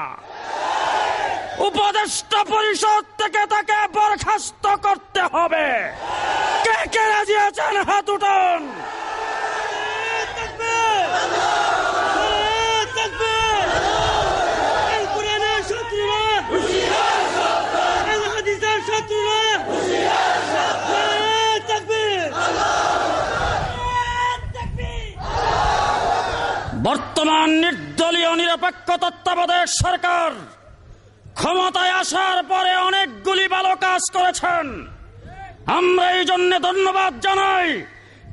উপদেষ্টা পরিষদ থেকে তাকে বরখাস্ত করতে হবে। কে কে রাজি আছেন হাত উঠান? নির্দলীয় নিরপেক্ষ তত্ত্বাবধায়ক সরকার ক্ষমতায় আসার পরে অনেকগুলি ভালো কাজ করেছেন। আমরা এই জন্য ধন্যবাদ জানাই।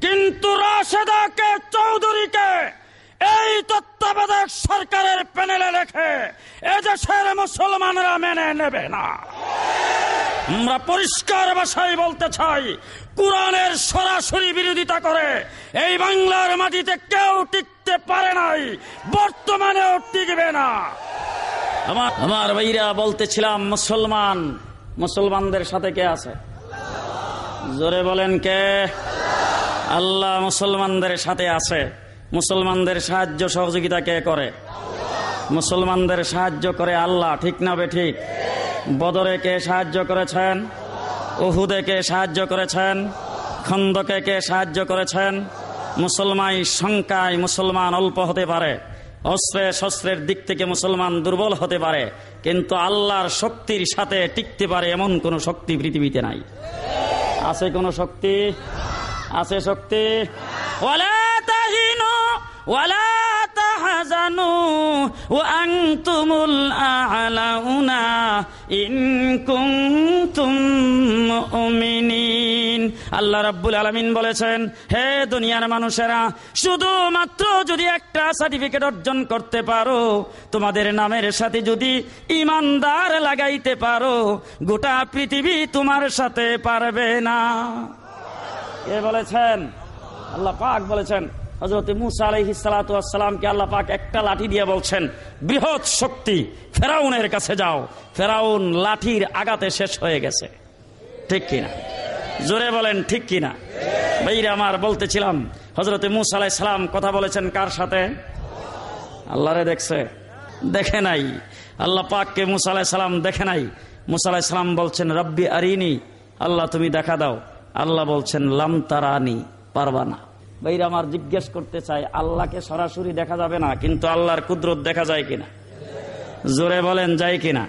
কিন্তু রাশেদাকে চৌধুরীকে এই তত্ত্বাবধায়ক সরকারের প্যানেলে রেখে এদেশের মুসলমানরা মেনে নেবে না। আমরা পরিষ্কার ভাষায় বলতে চাই, কোরআনের সরাসরি বিরোধিতা করে এই বাংলার মাটিতে কেউ টিকতে পারে নাই। বর্তমানেও টিকবে না। আমার আমার ভাইরা বলতেছিলাম, মুসলমান। মুসলমানদের সাথে কে আছে? জোরে বলেন কে? আল্লাহ মুসলমানদের সাথে আছে। মুসলমানদের সাহায্য সহযোগিতা কে করে? মুসলমানদের সাহায্য করে আল্লাহ, ঠিক না ঠিক বদরে কে সাহায্য করেছেন? উহুদে কে সাহায্য করেছেন? খন্দকে কে সাহায্য করেছেন? মুসলমাই শঙ্কায় মুসলমান অল্প হতে পারে, অস্ত্রে শস্ত্রের দিক থেকে মুসলমান দুর্বল হতে পারে, কিন্তু আল্লাহর শক্তির সাথে টিকতে পারে এমন কোন শক্তি পৃথিবীতে নাই। আছে কোন শক্তি? আছে শক্তি? ওয়ালা তাহিনু, ওয়ালা আল্লাহ রাব্বুল আলামিন বলেছেন, হে দুনিয়ার মানুষেরা, শুধুমাত্র যদি একটা সার্টিফিকেট অর্জন করতে পারো, তোমাদের নামের সাথে যদি ইমানদার লাগাইতে পারো, গোটা পৃথিবী তোমার সাথে পারবে না। কে বলেছেন? আল্লাহ পাক বলেছেন। হজরত মুসা আলহি সালাতামকে আল্লাহ পাক একটা লাঠি দিয়ে বলছেন, বৃহৎ শক্তি ফেরাউনের কাছে যাও। ফেরাউন লাঠির আগাতে শেষ হয়ে গেছে। ঠিক কিনা? জোরে বলেন, ঠিক কিনা? ভাইরা, আমার বলতেছিলাম হজরত মুসা আলাই সালাম কথা বলেছেন কার সাথে? আল্লাহরে দেখছে? দেখে নাই। আল্লাহ পাককে মুসা আলাই সালাম দেখে নাই। মুসা আলাই সালাম বলছেন, রব্বি আরিনি, আল্লাহ তুমি দেখা দাও। আল্লাহ বলছেন, লাম তারানি, পারবা ভাইরা আমার জিজ্ঞেস করতে চাই আল্লাহকে সরাসরি দেখা যাবে না, কিন্তু আল্লাহর কুদরত দেখা যায় কিনা? জোরে বলেন, যায় কিনা?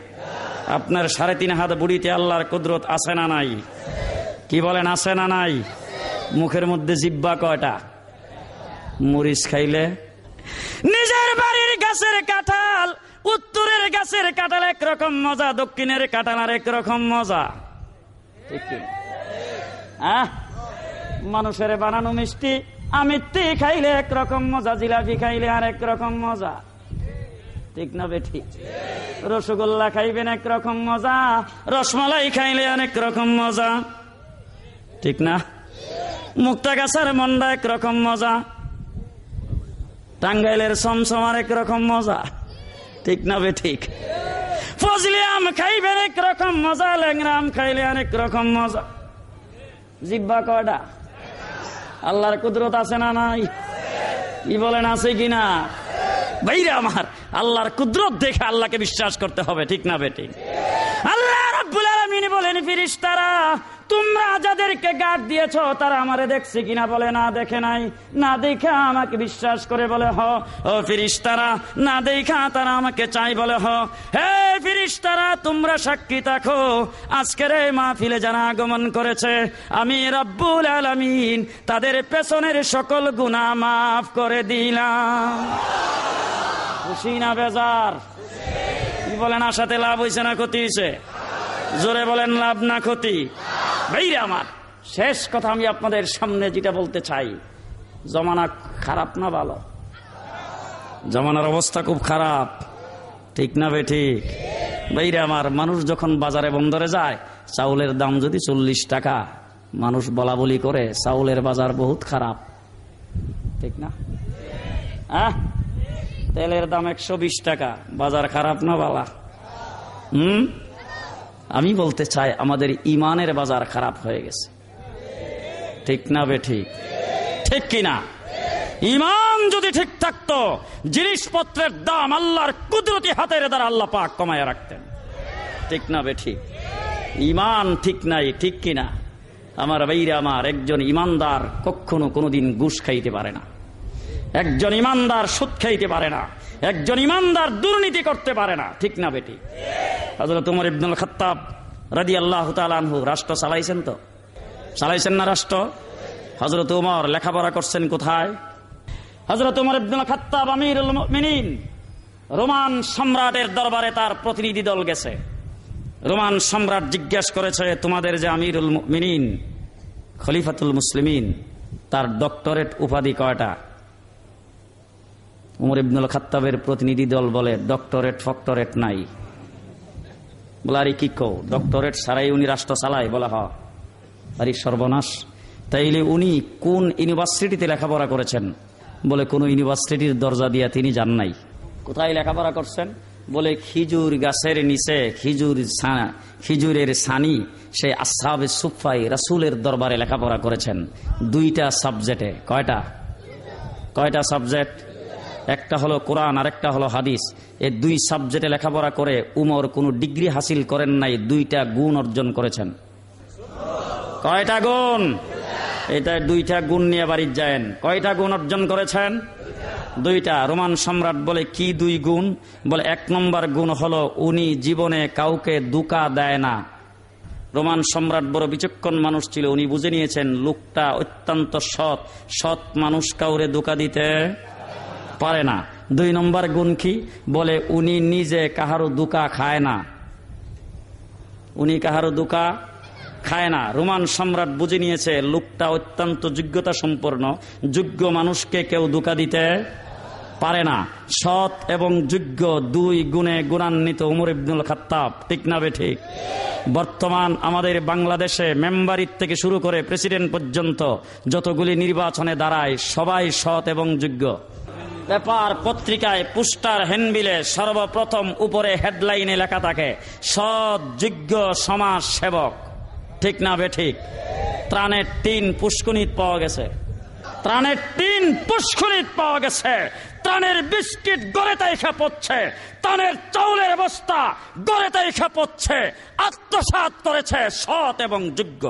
আপনার সাড়ে তিন হাত বুড়িতে আল্লাহর কুদরত আছে না নাই? কি বলেন, আছে না নাই? মুখের মধ্যে জিব্বা কয়টা? মরিচ খাইলে? নিজের বাড়ির গাছের কাঁঠাল, উত্তরের গাছের কাঁঠাল একরকম মজা, দক্ষিণের কাঁঠাল আর একরকম মজা। ঠিক মানুষের বানানো মিষ্টি আমিত্তি খাইলে একরকম মজা, জিলাপি খাইলে আর একরকম মজা। ঠিক না বেঠি? রসগোল্লা খাইবেন একরকম মজা, রসমালাই খাইলে অনেক রকম মজা। ঠিক না? মুক্তা গাছার মন্ডা একরকম মজা, টাঙ্গাইলের সমসমার একরকম মজা। ঠিক না বে ঠিক ফজলি আম খাইবেন একরকম মজা ল্যাংরা আম খাইলে অনেক রকম মজা। জিব্বা কয়টা? আল্লাহর কুদরত আছে না নাই? কি বলেন, আছে কি না? বাইরে আমার, আল্লাহর কুদরত দেখে আল্লাহকে বিশ্বাস করতে হবে, ঠিক না বেটি? আল্লাহ বলেন, ফিরিস্তারা তোমরা যাদেরকে গার্ড দিয়েছ, তারা আমারে দেখছে কিনা বলে না দেখে নাই। না দেখা আমাকে বিশ্বাস করে বলে, হ, ও ফিরিস্তারা, না দেখা তারা আমাকে চাই বলে, হ। হে ফিরিস্তারা, তোমরা সাক্ষী থাকো। আজকের এই মাহফিলে যারা আগমন করেছে, আমি রব্বুল আলামিন তাদের পেছনের সকল গুনাহ মাফ করে দিলাম। খুশি না বেজার? কি বলেন, আশাতে লাভ হয়েছে না ক্ষতি হয়েছে জোরে বলেন, লাভ না ক্ষতি। ভাইরে আমার, শেষ কথা আমি আপনাদের সামনে যেটা বলতে চাই। জমানা খারাপ না ভালো? জমানার অবস্থা খুব খারাপ। ঠিক না বে ঠিক? ভাইরে আমার, মানুষ যখন বাজারে বন্দরে যায়, চাউলের দাম যদি চল্লিশ টাকা, মানুষ বলা বলি করে, চাউলের বাজার বহুত খারাপ। ঠিক না? আহ, তেলের দাম একশো বিশ টাকা, বাজার খারাপ না বালা হুম? আমি বলতে চাই, আমাদের ইমানের বাজার খারাপ হয়ে গেছে। ঠিক না বে ঠিক? ঠিক কিনা? ইমান যদি ঠিক থাকতো, জিনিসপত্রের দাম আল্লাহর কুদরতি হাতের দ্বারা আল্লাহ পাক কমায় রাখতেন। ঠিক না বে ঠিক? ইমান ঠিক নাই, ঠিক কিনা? আমার বাইরে আমার, একজন ইমানদার কখনো কোনোদিন ঘুষ খাইতে পারে না। একজন ইমানদার সুদ খাইতে পারে না। একজন ইমানদার দুর্নীতি করতে পারে না। ঠিক না বেটি? হজরত তোমার ইবনুল খত্তাব রাদি আল্লাহ রাষ্ট্র চালাইছেন তো? চালাইছেন না রাষ্ট্র? হজরত উমর লেখাপড়া করছেন কোথায়? হজরত উমর ইবনুল আমিরুল মুমিনিন রোমান সম্রাটের দরবারে তার প্রতিনিধি দল গেছে। রোমান সম্রাট জিজ্ঞাসা করেছে, তোমাদের যে আমিরুল মুমিনিন খলিফাতুল মুসলিমিন, তার ডক্টরেট উপাধি কয়টা? উমর ইবনুল খাত্তাবের প্রতিনিধি দল বলে, ডক্টরেট ফক্টরেট নাই। বলে, আরে কি কো ডক্টরেট সারাই উনি রাষ্ট্র চালায়, বলা হ আরে সর্বনাশ। তাইলে উনি কোন ইউনিভার্সিটিতে লেখাপড়া করেছেন? বলে, কোন ইউনিভার্সিটির দরজা দিয়া তিনি যান নাই। কোথায় লেখাপড়া করছেন? বলে, খিজুর গাছের নিচে, খিজুর খিজুরের সানি, সে আসাবে সুফাই রাসুলের দরবারে লেখাপড়া করেছেন। দুইটা সাবজেক্টে, কয়টা? কয়টা সাবজেক্ট? একটা হলো কোরআন আর একটা হলো হাদিস। এই দুই সাবজেক্টে লেখাপড়া করে উমর কোনো ডিগ্রি হাসিল করেন নাই, দুইটা গুণ অর্জন করেছেন। কয়টা গুণ? এটা দুইটা গুণ নিয়ে বাড়ির যায়েন। কয়টা গুণ অর্জন করেছেন? দুইটা। রোমান সম্রাট বলে কি দুই গুণ? বলে এক নম্বর গুণ হলো উনি জীবনে কাউকে দুকা দেয় না। রোমান সম্রাট বড় বিচক্ষণ মানুষ ছিল, উনি বুঝে নিয়েছেন, লোকটা অত্যন্ত সৎ। সৎ মানুষ কাউরে দুকা দিতে পারে না। দুই নম্বর গুণ কি? বলে, উনি নিজে কাহারো দুকা খায় না। উনি কাহারো দুকা খায় না। রোমান সম্রাট বুঝে নিয়েছে, লোকটা অত্যন্ত যোগ্যতা সম্পন্ন। যোগ্য মানুষকে কেউ দুকা দিতে পারে না। সৎ এবং যোগ্য দুই গুণে গুণান্বিত উমর ইবনুল খাত্তাব। ঠিক না বে ঠিক? বর্তমান আমাদের বাংলাদেশে মেম্বারির থেকে শুরু করে প্রেসিডেন্ট পর্যন্ত যতগুলি নির্বাচনে দাঁড়ায়, সবাই সৎ এবং যোগ্য। পেপার পত্রিকায় পুস্টার হ্যান্ডবিলে সর্বপ্রথম উপরে হেডলাইনে লেখা থাকে সৎ যোগ্য সমাজ সেবক ঠিক না বে ঠিক? ত্রাণের টিন পুষ্কুনিত পাওয়া গেছে। ত্রাণের টিন পুষ্কুনিত পাওয়া গেছে। ত্রাণের বিস্কিট গড়ে তাই পড়ছে। ত্রাণের চাউলের বস্তা গড়ে তাই পড়ছে। আত্মসাত করেছে সৎ এবং যোগ্য।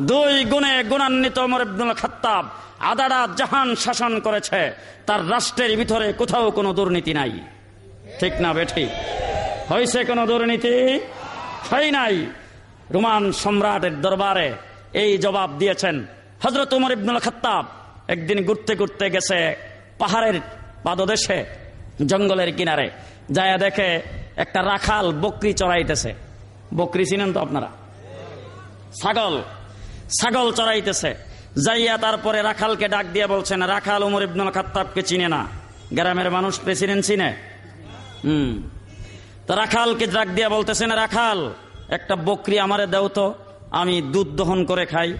দুই গুণে গুণান্বিত ওমর ইবনুল খাত্তাব আদারা জাহান শাসন করেছে। তার রাষ্ট্রের ভিতরে কোথাও কোনো দুর্নীতি নাই। ঠিক না বেঠি? হয়েছে কোনো দুর্নীতি? হয় নাই। রোমান সম্রাটের দরবারে এই জবাব দিয়েছেন। হজরত উমর ইবনুল খাত্তাব একদিন ঘুরতে ঘুরতে গেছে পাহাড়ের পাদদেশে, জঙ্গলের কিনারে। যায় দেখে একটা রাখাল বকরি চড়াইতেছে। বকরি চিনেন তো আপনারা? ছাগল। ছাগল চড়াইতেছে। যাইয়া তারপরে রাখালকে ডাক দিয়া বলছেন, রাখাল উমর ইবনুল খাত্তাবকে চিনে না। গ্রামের মানুষ প্রেসিডেন্ট চিনে? হুম। তো রাখালকে ডাক দিয়া বলতেছেন, রাখাল, একটা বকরি আমারে দেও তো, আমি দুধ দহন করে খাই।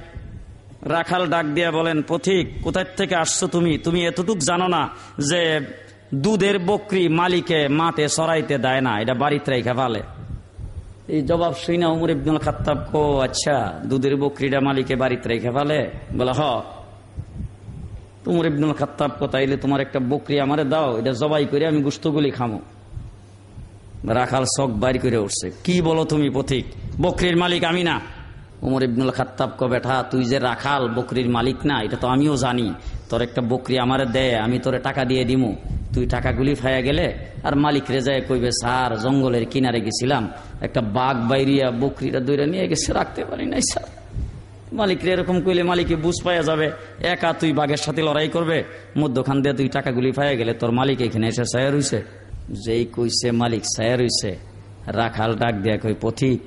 রাখাল ডাক দিয়া বলেন, পথিক, কোথায় থেকে আসছো তুমি? তুমি এতটুক জানো না যে দুধের বকরি মালিকে মাতে সরাইতে দেয় না, এটা বাড়িতে রেখে ফেলে এই জবাব শুই না, উমর ইবনুল খাত্তাব কো আচ্ছা দুধের বকরিটা মালিকে বাড়িতে রেখে ফেলে? বলে, হ। তোমার ইবনুল খাত্তাব কো, তাইলে তোমার একটা বকরি আমারে দাও, এটা জবাই করে আমি গুস্তগুলি খামো। রাখাল শখ বাইর করে উঠছে, কি বলো তুমি পথিক? বকরির মালিক আমি না। উমর ইবনুল খাত্তাব কো বেঠা তুই যে রাখাল, বকরির মালিক না, এটা তো আমিও জানি। তোর একটা বকরি আমারে দে, আমি তোরে টাকা দিয়ে দিমু। তুই টাকাগুলি ফাইয়া গেলে আর মালিক রেজায় কইবে, স্যার, জঙ্গলের কিনারে গেছিলাম একটা বাঘ বাইরিয়া বকরিটা দইরা নিয়ে গেছে, রাখতে পারি নাই, স্যার। মালিক এরকম কইলে মালিকে বুঝ পাইয়া যাবে, একা তুই বাঘের সাথে লড়াই করবে, মধ্যখান দিয়ে তুই টাকাগুলি পাইয়া গেলে তোর মালিক এখানে এসে ছায়া রইছে। যেই কইছে মালিক ছায়া রইছে, রাখাল ডাক দেয়া কই পথিক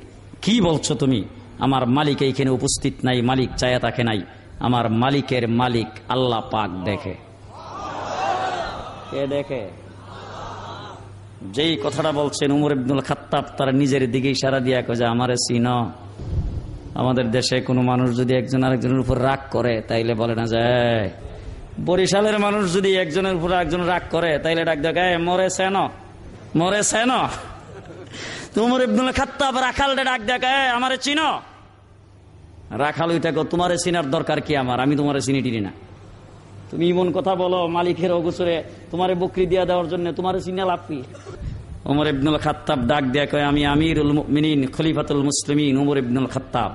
কি বলছো তুমি? আমার মালিক এইখানে উপস্থিত নাই, মালিক চায়া তাকে নাই। আমার মালিকের মালিক আল্লাহ পাক দেখে। কে দেখে? যেই কথাটা বলছেন উমর ইবনুল খাত্তাব তারা নিজের দিকে ইশারা দিয়া যে আমারে চিন। আমাদের দেশে কোনো মানুষ যদি একজন আরেকজনের উপর রাগ করে তাইলে বলে না যায় বরিশালের মানুষ যদি একজনের উপর একজন রাগ করে তাইলে ডাক দেখায় মরে সেন মরে সেন তোমার ইবনুল খাত্তাব রাখাল ডাক দেয় আমারে চিন। রাখাল ওইটা কো, তোমারে চিনার দরকার কি আমার? আমি তোমারে চিনি টিনি না। তুমি ইমন কথা বলো, মালিকের অগুসরে তোমারে বকরি দিয়া দেওয়ার জন্য তোমারে চিনা লাভ কি? উমর ইবনুল খাত্তাব ডাক দেয়া কয়, আমি আমিরুল মুমিনিন, খলিফাতুল মুসলিমিন উমর ইবনুল খাত্তাব।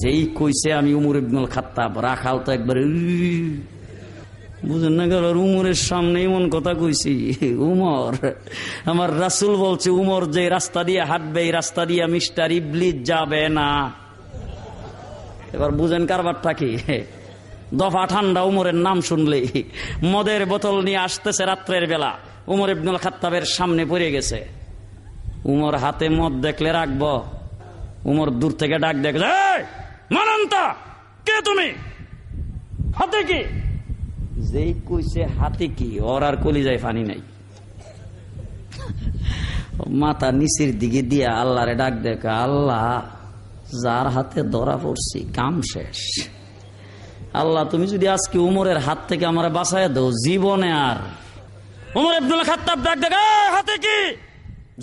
যেই কইছে, আমি উমর ইবনুল খাত্তাব। রাখাল তো একবার বুঝেন না গেল উমরের সামনে এমন কথা কইছি? উমর, আমার রাসুল বলছে, উমর যে রাস্তা দিয়ে হাঁটবে, এই রাস্তা দিয়ে মিস্টার ইবলিজ যাবে না। এবার বুঝেন কারবারটা কি? দফা ঠান্ডা উমরের নাম শুনলে। মদের বোতল নিয়ে আসতেছে রাত্রের বেলা। উমর ইবনুল খাত্তাবের সামনে পড়ে গেছে। উমর হাতে মদ দেখলে রাখব। উমর দূর থেকে ডাক দেখলে মানন্তা, কে তুমি? হাতে কি? যেই কইছে, হাতে কি? ওর আর কলিজায় ফানি নাই। মাথা নিচের দিকে দিয়া আল্লাহরে ডাক দেখ, আল্লাহ, যার হাতে ধরা পড়ছি, কাম শেষ। আল্লাহ, তুমি যদি আজকে উমরের হাত থেকে আমার বাঁচায় দাও, জীবনে আর। উমর আব্দুল খাত্তাব ডাক দেখ হাতে কি?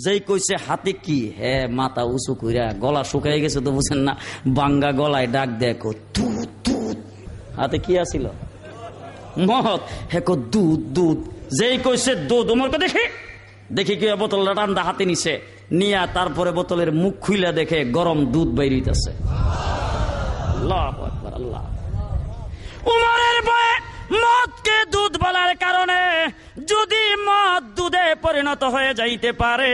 যেই কইছে, হাতে কি? হে, মাথা উঁচু কইরা, গলা শুকাই গেছে তো বুঝেন না, বাঙ্গা গলায় ডাক দেখো তু তু হাতে কি আছিল? মত হেকো দুধ দুধ যেই কইছে দুধ উমরকে দেখি। দেখি কি, বোতলটা টান্দা হাতে নিছে। নিয়া তারপরে বোতলের মুখ খুইলা দেখে গরম দুধ বাইরিতেছে আল্লাহ আল্লাহ। উমরের বয়ে মদকে দুধ বলার কারণে যদি মদ দুধে পরিণত হয়ে যাইতে পারে,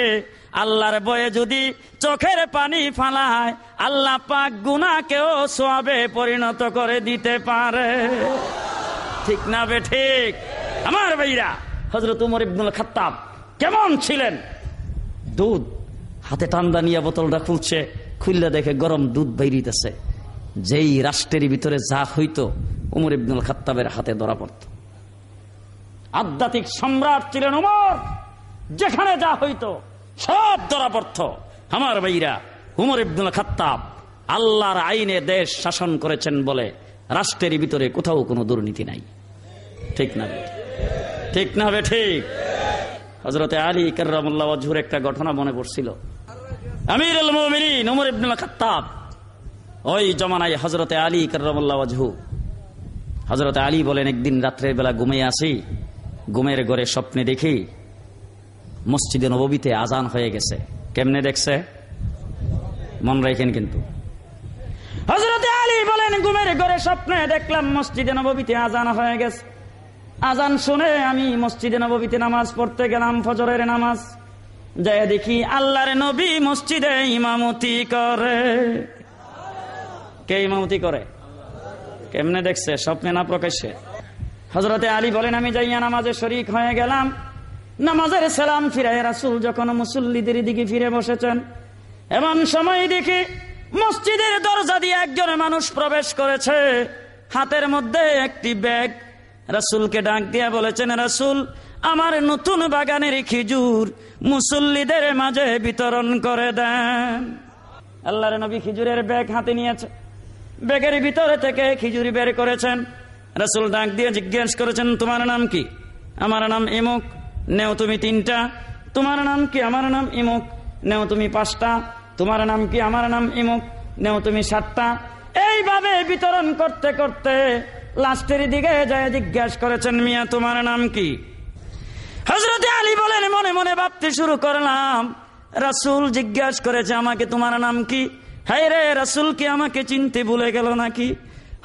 আল্লাহর বয়ে যদি চোখের পানি ফালায়, আল্লাহ পাক গুনাকেও সোয়াবে পরিণত করে দিতে পারে। ঠিক না বে ঠিক? আমার ভাইরা হজরত উমর ইবনুল খাত্তাব কেমন ছিলেন? দুধ হাতে টান্দা নিয়ে বোতলটা খুলছে, খুললে দেখে গরম দুধ বাইরিতেছে। যেই রাষ্ট্রের ভিতরে যা হইত, উমর ইবনুল খাত্তাবের হাতে ধরা পড়ত। আধ্যাত্মিক সম্রাট ছিলেন উমর। যেখানে যা হইত, সব ধরা পড়ত। আমার ভাইরা, উমর ইবনুল খাত্তাব আল্লাহর আইনে দেশ শাসন করেছেন বলে রাষ্ট্রের ভিতরে কোথাও কোনো দুর্নীতি নাই। ঠিক না ঠিক না বে ঠিক। হজরতে আলী ওয়াজহুর একটা ঘটনা মনে পড়ছিল। মুমিনিন উমর ইবনুল খাত্তাব ওই জমানায় হজরতে আলী ওয়াজহু। হজরতে আলী বলেন, একদিন রাত্রের বেলা ঘুমিয়ে আসি, ঘুমের ঘরে স্বপ্নে দেখি মসজিদে নববীতে আজান হয়ে গেছে। কেমনে দেখছে? মন রাখেন কিন্তু। হজরতে আলী বলেন, ঘুমের ঘরে স্বপ্নে দেখলাম মসজিদে নববীতে আজান হয়ে গেছে। আজান শুনে আমি মসজিদে নববীতে নামাজ পড়তে গেলাম, ফজরের নামাজ। যাই দেখি আল্লাহর নবী মসজিদে ইমামতি করে। কে ইমামতি করে? কেমনে দেখছে? স্বপ্নে না প্রকাশ্যে? হজরতে আলী বলেন, আমি যাইয়া নামাজে শরিক হয়ে গেলাম। নামাজের সালাম ফিরাই রাসুল যখন মুসল্লিদের দিকে ফিরে বসেছেন, এমন সময় দেখি মসজিদের দরজা দিয়ে একজন মানুষ প্রবেশ করেছে। হাতের মধ্যে একটি ব্যাগ। রাসুলকে ডাক দিয়া বলেছেন, রাসুল, আমার নতুন বাগানের খিজুর মুসল্লিদের মাঝে বিতরণ করে দেন। আল্লাহর নবী খিজুরের ব্যাগ হাতে নিয়েছে। ব্যাগের ভিতরে থেকে খিচুড়ি বের করেছেন। রাসুল ডাক দিয়ে জিজ্ঞেস করেছেন, তোমার নাম কি? আমার নাম ইমুক, নেও তুমি তিনটা। তোমার নাম কি? আমার নাম ইমুক, নেও তুমি পাঁচটা। তোমার নাম কি? আমার নাম ইমুক, নেও তুমি সাতটা। এইভাবে বিতরণ করতে করতে লাস্টের দিকে যায় জিজ্ঞাসা করেছেন, মিয়া, তোমার নাম কি? হজরত আলী বলেন, মনে মনে ভাবতে শুরু করলাম। রাসুল জিজ্ঞাসা করেছে, আমাকে তোমার নাম কি? হাই রে রাসুল, কি আমাকে চিনতে ভুলে গেল নাকি?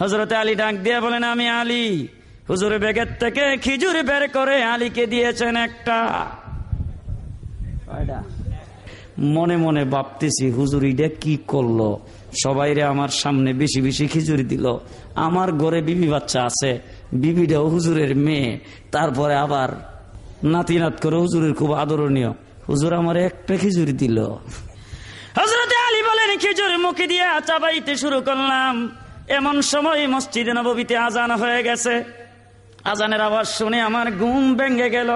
হজরত আলী ডাক দিয়ে বলেন, আমি আলী। হুজুর বেগের থেকে খিজুর বের করে আলীকে দিয়েছেন একটা। মনে মনে ভাবতেছি, হুজুর ইটা কি করল? সবাইরে আমার সামনে বেশি বেশি খিচুড়ি দিল। আমার ঘরে বিবি বাচ্চা আছে, বিবিটাও হুজুরের মেয়ে। তারপরে আবার নাতি নাত করে হুজুরের খুব আদরণীয়। হুজুর আমার একটা খিচুড়ি দিল। বলেন খিচুড়ি মুখে দিয়ে চাবাইতে শুরু করলাম। এমন সময় মসজিদে নবীতে আজান হয়ে গেছে। আজানের আওয়াজ শুনে আমার ঘুম ভেঙে গেল।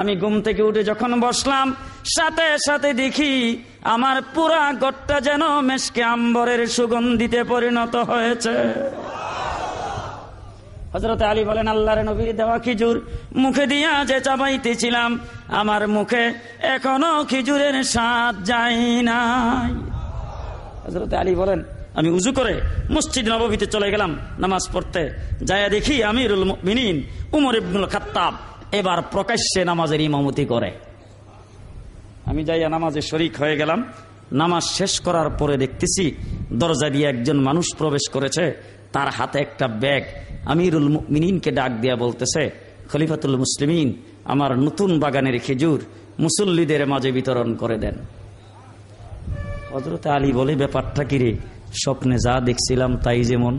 আমি ঘুম থেকে উঠে যখন বসলাম, সাথে সাথে দেখি আমার পুরা গটটা যেন মেশকে আম্বরের সুগন্ধিতে পরিণত হয়েছে। হজরত আলী বলেন, আল্লাহর নবীর দেওয়া খিজুর মুখে দিয়া যে চাবাইতেছিলাম আমার মুখে এখনও খিজুরের স্বাদ যায় নাই। হজরত আলী বলেন, আমি উজু করে মসজিদ নবীতে চলে গেলাম, নামাজ পড়তে। যায়া দেখি আমিরুল মিনিন উমর ইবনুল খাত্তাব এবার প্রকাশ্যে নামাজের ইমামতি করে। আমি যাইয়া নামাজে শরিক হয়ে গেলাম, নামাজ শেষ করার পরে দেখতেছি দরজা দিয়ে একজন মানুষ প্রবেশ করেছে, তার হাতে একটা ব্যাগ। আমিরুল মিনিনকে ডাক দিয়া বলতেছে, খলিফাতুল মুসলিমিন, আমার নতুন বাগানের খেজুর মুসল্লিদের মাঝে বিতরণ করে দেন। হজরত আলী বলে, ব্যাপারটা কিরে স্বপ্নে যা দেখছিলাম তাই যেমন।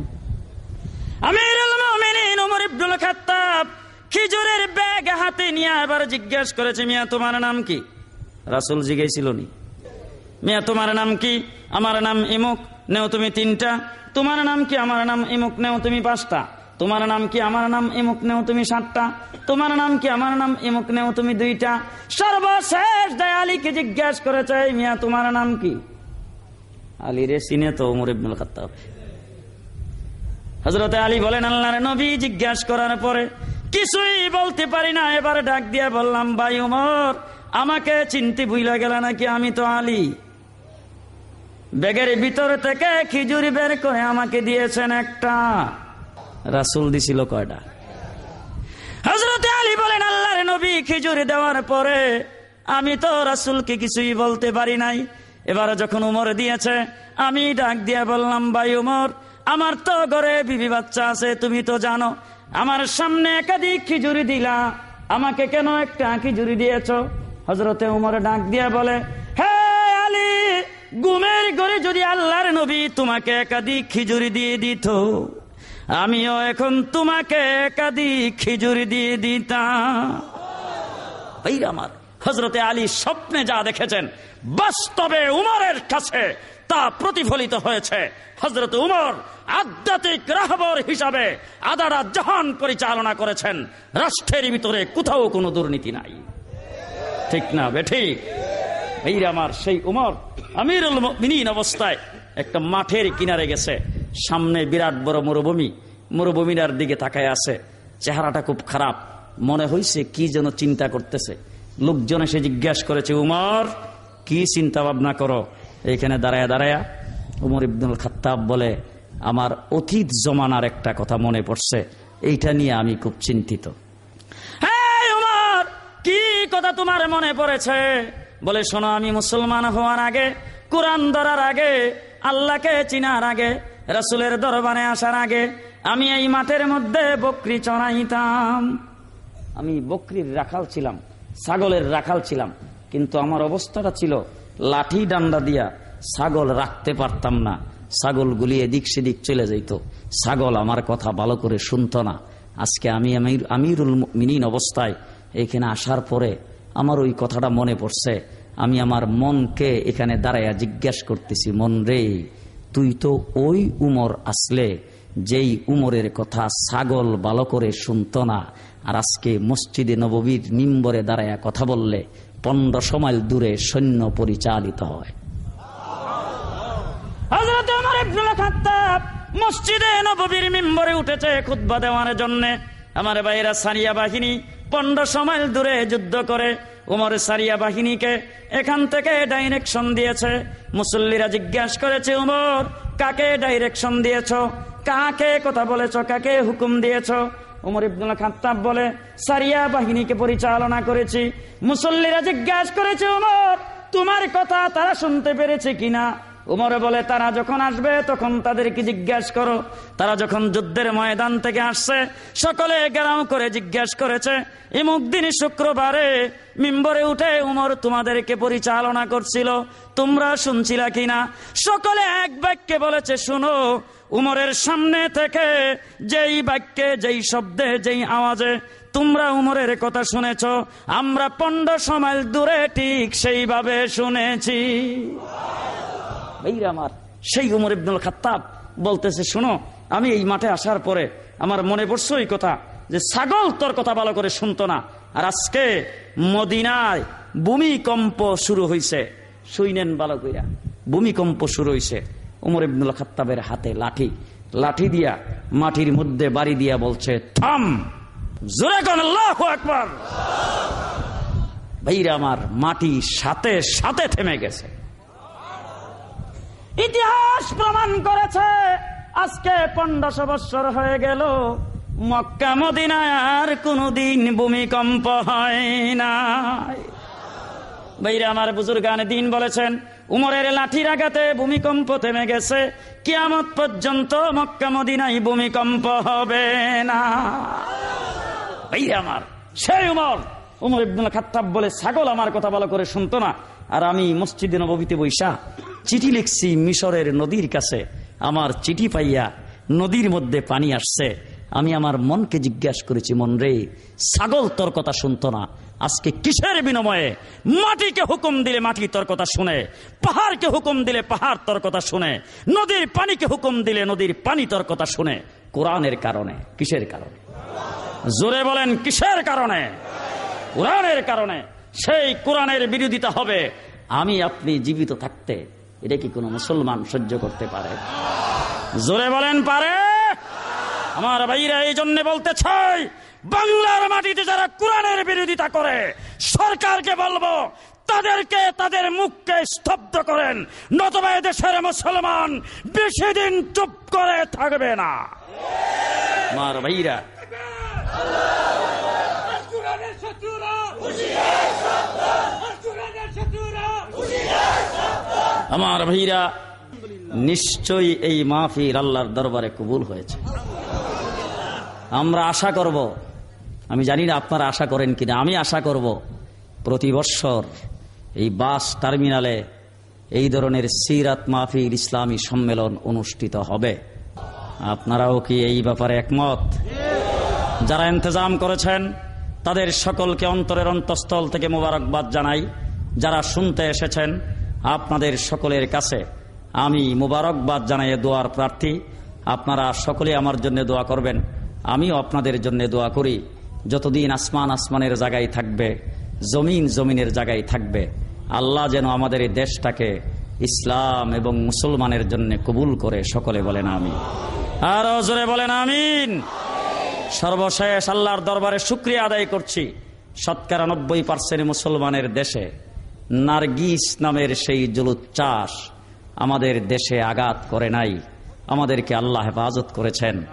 খিজুরের ব্যাগ হাতে নিয়ে এবার জিজ্ঞেস করেছে, মিয়া, তোমার নাম কি? রাসুল জিজ্ঞেছিল নি, মিয়া, তোমার নাম কি? আমার নাম ইমুক, নেও তুমি তিনটা। তোমার নাম কি? আমার নাম ইমুক, নেও তুমি পাঁচটা। তোমার নাম কি? আমার নাম ইমুক, নেও তুমি সাতটা। তোমার নাম কি? আমার নাম ইমুক, নেও তুমি দুইটা। সর্বশেষ দয়ালিকে জিজ্ঞেস করেছে মিয়া, তোমার নাম কি? আলী রে সিনে তো ওমর ইবনুল খাত্তাব। হজরতে আলী বলেন, আল্লাহর নবী জিজ্ঞাসা করার পরে কিছুই বলতে পারি না, এবার ডাক দিয়ে বললাম, ভাই উমর, আমাকে চিনতে ভুলে গেল নাকি আমি তো আলী। ব্যাগের ভিতর থেকে খিজুরি বের করে আমাকে দিয়েছেন একটা। রাসুল দিছিল কয়টা? হজরতে আলী বলেন, আল্লাহর নবী খিজুরি দেওয়ার পরে আমি তো রাসুলকে কিছুই বলতে পারি নাই। এবার যখন উমর দিয়েছে, আমি ডাক দিয়ে বললাম, ভাই উমর, আমার তো ঘরে বিবি বাচ্চা আছে, তুমি তো জানো, আমার সামনে একাধিক খিজুরি দিলা, আমাকে কেন একটা খিজুরি দিয়েছ? হজরতে উমর ডাক দিয়ে বলে, হে আলী গুমের ঘরে যদি আল্লাহর নবী তোমাকে একাধিক খিজুরি দিয়ে দিত, আমিও এখন তোমাকে একাধিক খিজুরি দিয়ে দিতাম। আমার হজরতে আলী স্বপ্নে যা দেখেছেন বাস্তবে উমরের কাছে তা প্রতিফলিত হয়েছে। হজরত উমর আধ্যাত্মিক রাহবর হিসাবে আদারা জাহান পরিচালনা করেছেন। রাষ্ট্রের ভিতরে কোথাও কোনো দুর্নীতি নাই। ঠিক না বেঠিক এই আমার সেই উমর আমিরুল মিনীন অবস্থায় একটা মাঠের কিনারে গেছে। সামনে বিরাট বড় মরুভূমি। মরুভূমিটার দিকে তাকায় আছে। চেহারাটা খুব খারাপ। মনে হয়েছে কি যেন চিন্তা করতেছে। লোকজন এসে জিজ্ঞাসা করেছে, উমর কি চিন্তা ভাবনা করো? এইখানে দাঁড়ায়া দাঁড়ায়া উমর ইবনুল খাত্তাব বলে, আমার অতীত জমানার একটা কথা মনে পড়ছে। এইটা নিয়ে আমি খুব চিন্তিত। কি কথা তোমার মনে পড়েছে? বলে, শোনো, আমি মুসলমান হওয়ার আগে, কোরআন ধরার আগে, আল্লাহকে চিনার আগে, রাসুলের দরবারে আসার আগে, আমি এই মাঠের মধ্যে বকরি চড়াইতাম। আমি বকরির রাখাল ছিলাম, ছাগলের রাখাল ছিলাম। কিন্তু আমার অবস্থাটা ছিল লাঠি ডান্ডা দিয়া ছাগল রাখতে পারতাম না। ছাগলগুলি এদিক সেদিক চলে যাইত। ছাগল আমার কথা ভালো করে শুনত না। আজকে আমি আমির আমিরুল মিনীন অবস্থায় এখানে আসার পরে আমার ওই কথাটা মনে পড়ছে। আমি আমার মনকে এখানে দাঁড়াইয়া জিজ্ঞেস করতেছি, মন রে, তুই তো ওই উমর আসলে, যেই উমরের কথা ছাগল ভালো করে শুনত না। আর আজকে মসজিদে নববীর নিম্বরে দাঁড়াইয়া কথা বললে পনেরোশো মাইল দূরে সৈন্য পরিচালিত হয়। মসজিদে নববীর মিম্বরে উঠেছে খুদ্া দেওয়ার জন্য। আমার ভাইরা সারিয়া বাহিনী পনেরোশো মাইল দূরে যুদ্ধ করে। উমর সারিয়া বাহিনীকে এখান থেকে ডাইরেকশন দিয়েছে। মুসল্লিরা জিজ্ঞাসা করেছে উমর কাকে ডাইরেকশন দিয়েছ? কাকে কথা বলেছ? কাকে হুকুম দিয়েছ? উমর ইবনুল খাত্তাব বলে, সারিয়া বাহিনীকে পরিচালনা করেছি। মুসল্লিরা জিজ্ঞাসা করেছে, উমর, তোমার কথা তারা শুনতে পেরেছে কিনা? উমরে বলে, তারা যখন আসবে, তখন তাদেরকে জিজ্ঞাসা করো। তারা যখন যুদ্ধের ময়দান থেকে আসছে, সকলে গেরাও করে জিজ্ঞাসা করেছে, ইমুক দিন শুক্রবারে মিম্বরে উঠে উমর তোমাদেরকে পরিচালনা করছিল, তোমরা শুনছিলা কিনা? সকলে এক বাক্যে বলেছে, শুনো উমরের সামনে থেকে যেই বাক্যে, যেই শব্দে, যেই আওয়াজে তোমরা উমরের কথা শুনেছ, আমরা পণ্ড মাইল দূরে ঠিক সেইভাবে শুনেছি। আমার, সেই উমর ইবনুল খাত্তাব বলতেছে, শোনো, আমি এই মাঠে আসার পরে আমার মনে পড়ছে ওই কথা যে ছাগল তোর কথা ভালো করে শুনতো না। আর আজকে মদিনায় ভূমিকম্প শুরু হয়েছে শুইনেন ভালো কইরা, ভূমিকম্প শুরু হয়েছে উমর ইবনুল খাত্তাবের হাতে লাঠি। লাঠি দিয়া মাটির মধ্যে বাড়ি দিয়া বলছে, থাম! ভাইরা আমার মাটি সাথে সাথে থেমে গেছে। ইতিহাস প্রমাণ করেছে, আজকে পনেরোশো বৎসর হয়ে গেল। মক্কা, মদিনায় আর কোনদিন ভূমিকম্প হয় না বাইরে আমার বুজুর্গান দিন বলেছেন উমরের লাঠির আঘাতে ভূমিকম্প থেমে গেছে। কিয়ামত পর্যন্ত মক্কা মদিনায় ভূমিকম্প হবে না। বাইরে আমার, সেই উমর। উমর ইবনুল খাত্তাব বলে, ছাগল আমার কথা ভালো করে শুনতো না। আর আমি মসজিদে নবীতে বৈশা চিঠি লিখছি মিশরের নদীর কাছে। আমার চিঠি পাইয়া নদীর মধ্যে পানি আসছে। আমি আমার মনকে জিজ্ঞাসা করেছি, মন রে, ছাগল তোর কথা শুনতো না। আজকে কিসের বিনিময়ে? মাটিকে হুকুম দিলে মাটি তোর কথা শুনে, পাহাড়কে হুকুম দিলে পাহাড় তোর কথা শুনে, নদীর পানিকে হুকুম দিলে নদীর পানি তোর কথা শুনে। কোরআনের কারণে, কিসের কারণে? জোরে বলেন, কিসের কারণে? কোরআনের কারণে। সেই কোরআনের বিরোধিতা হবে। আমি আপনি জীবিত থাকতে, এটা কি কোনো মুসলমান সহ্য করতে পারে? জোরে বলেন, পারে? আমার ভাইরা এই জন্য বলতে চাই বাংলার মাটিতে যারা কোরআনের বিরোধিতা করে, সরকারকে বলব, তাদেরকে তাদের মুখকে স্তব্ধ করেন। নতবা দেশের মুসলমান বেশি দিন চুপ করে থাকবে না। আমার ভাইরা। আমার ভাইরা, নিশ্চয়ই এই মাহফিল আল্লাহর দরবারে কবুল হয়েছে। আমরা আশা করব আমি জানি না আপনারা আশা করেন কিনা। আমি আশা করব প্রতি বৎসর এই বাস টার্মিনালে এই ধরনের সিরাত মাহফিল ইসলামী সম্মেলন অনুষ্ঠিত হবে। আপনারাও কি এই ব্যাপারে একমত? যারা ইন্তজাম করেছেন, তাদের সকলকে অন্তরের অন্তঃস্থল থেকে মোবারকবাদ জানাই। যারা শুনতে এসেছেন, আপনাদের সকলের কাছে আমি মোবারকবাদ জানাই দোয়ার প্রার্থী। আপনারা সকলে আমার জন্য দোয়া করবেন, আমিও আপনাদের জন্য দোয়া করি। যতদিন আসমান আসমানের জায়গায় থাকবে, জমিন জমিনের জায়গায় থাকবে, আল্লাহ যেন আমাদের এই দেশটাকে ইসলাম এবং মুসলমানের জন্য কবুল করে সকলে বলেন আমি আরও জোরে বলেন আমিন। সর্বশেষ আল্লাহর দরবারে শুক্রিয়া আদায় করছি শতকরা নব্বই পার্সেন্ট মুসলমানের দেশে। নার্গিস নামের সেই জলুদ চাষ আমাদের দেশে আঘাত করে নাই। আমাদেরকে আল্লাহ হেফাজত করেছেন।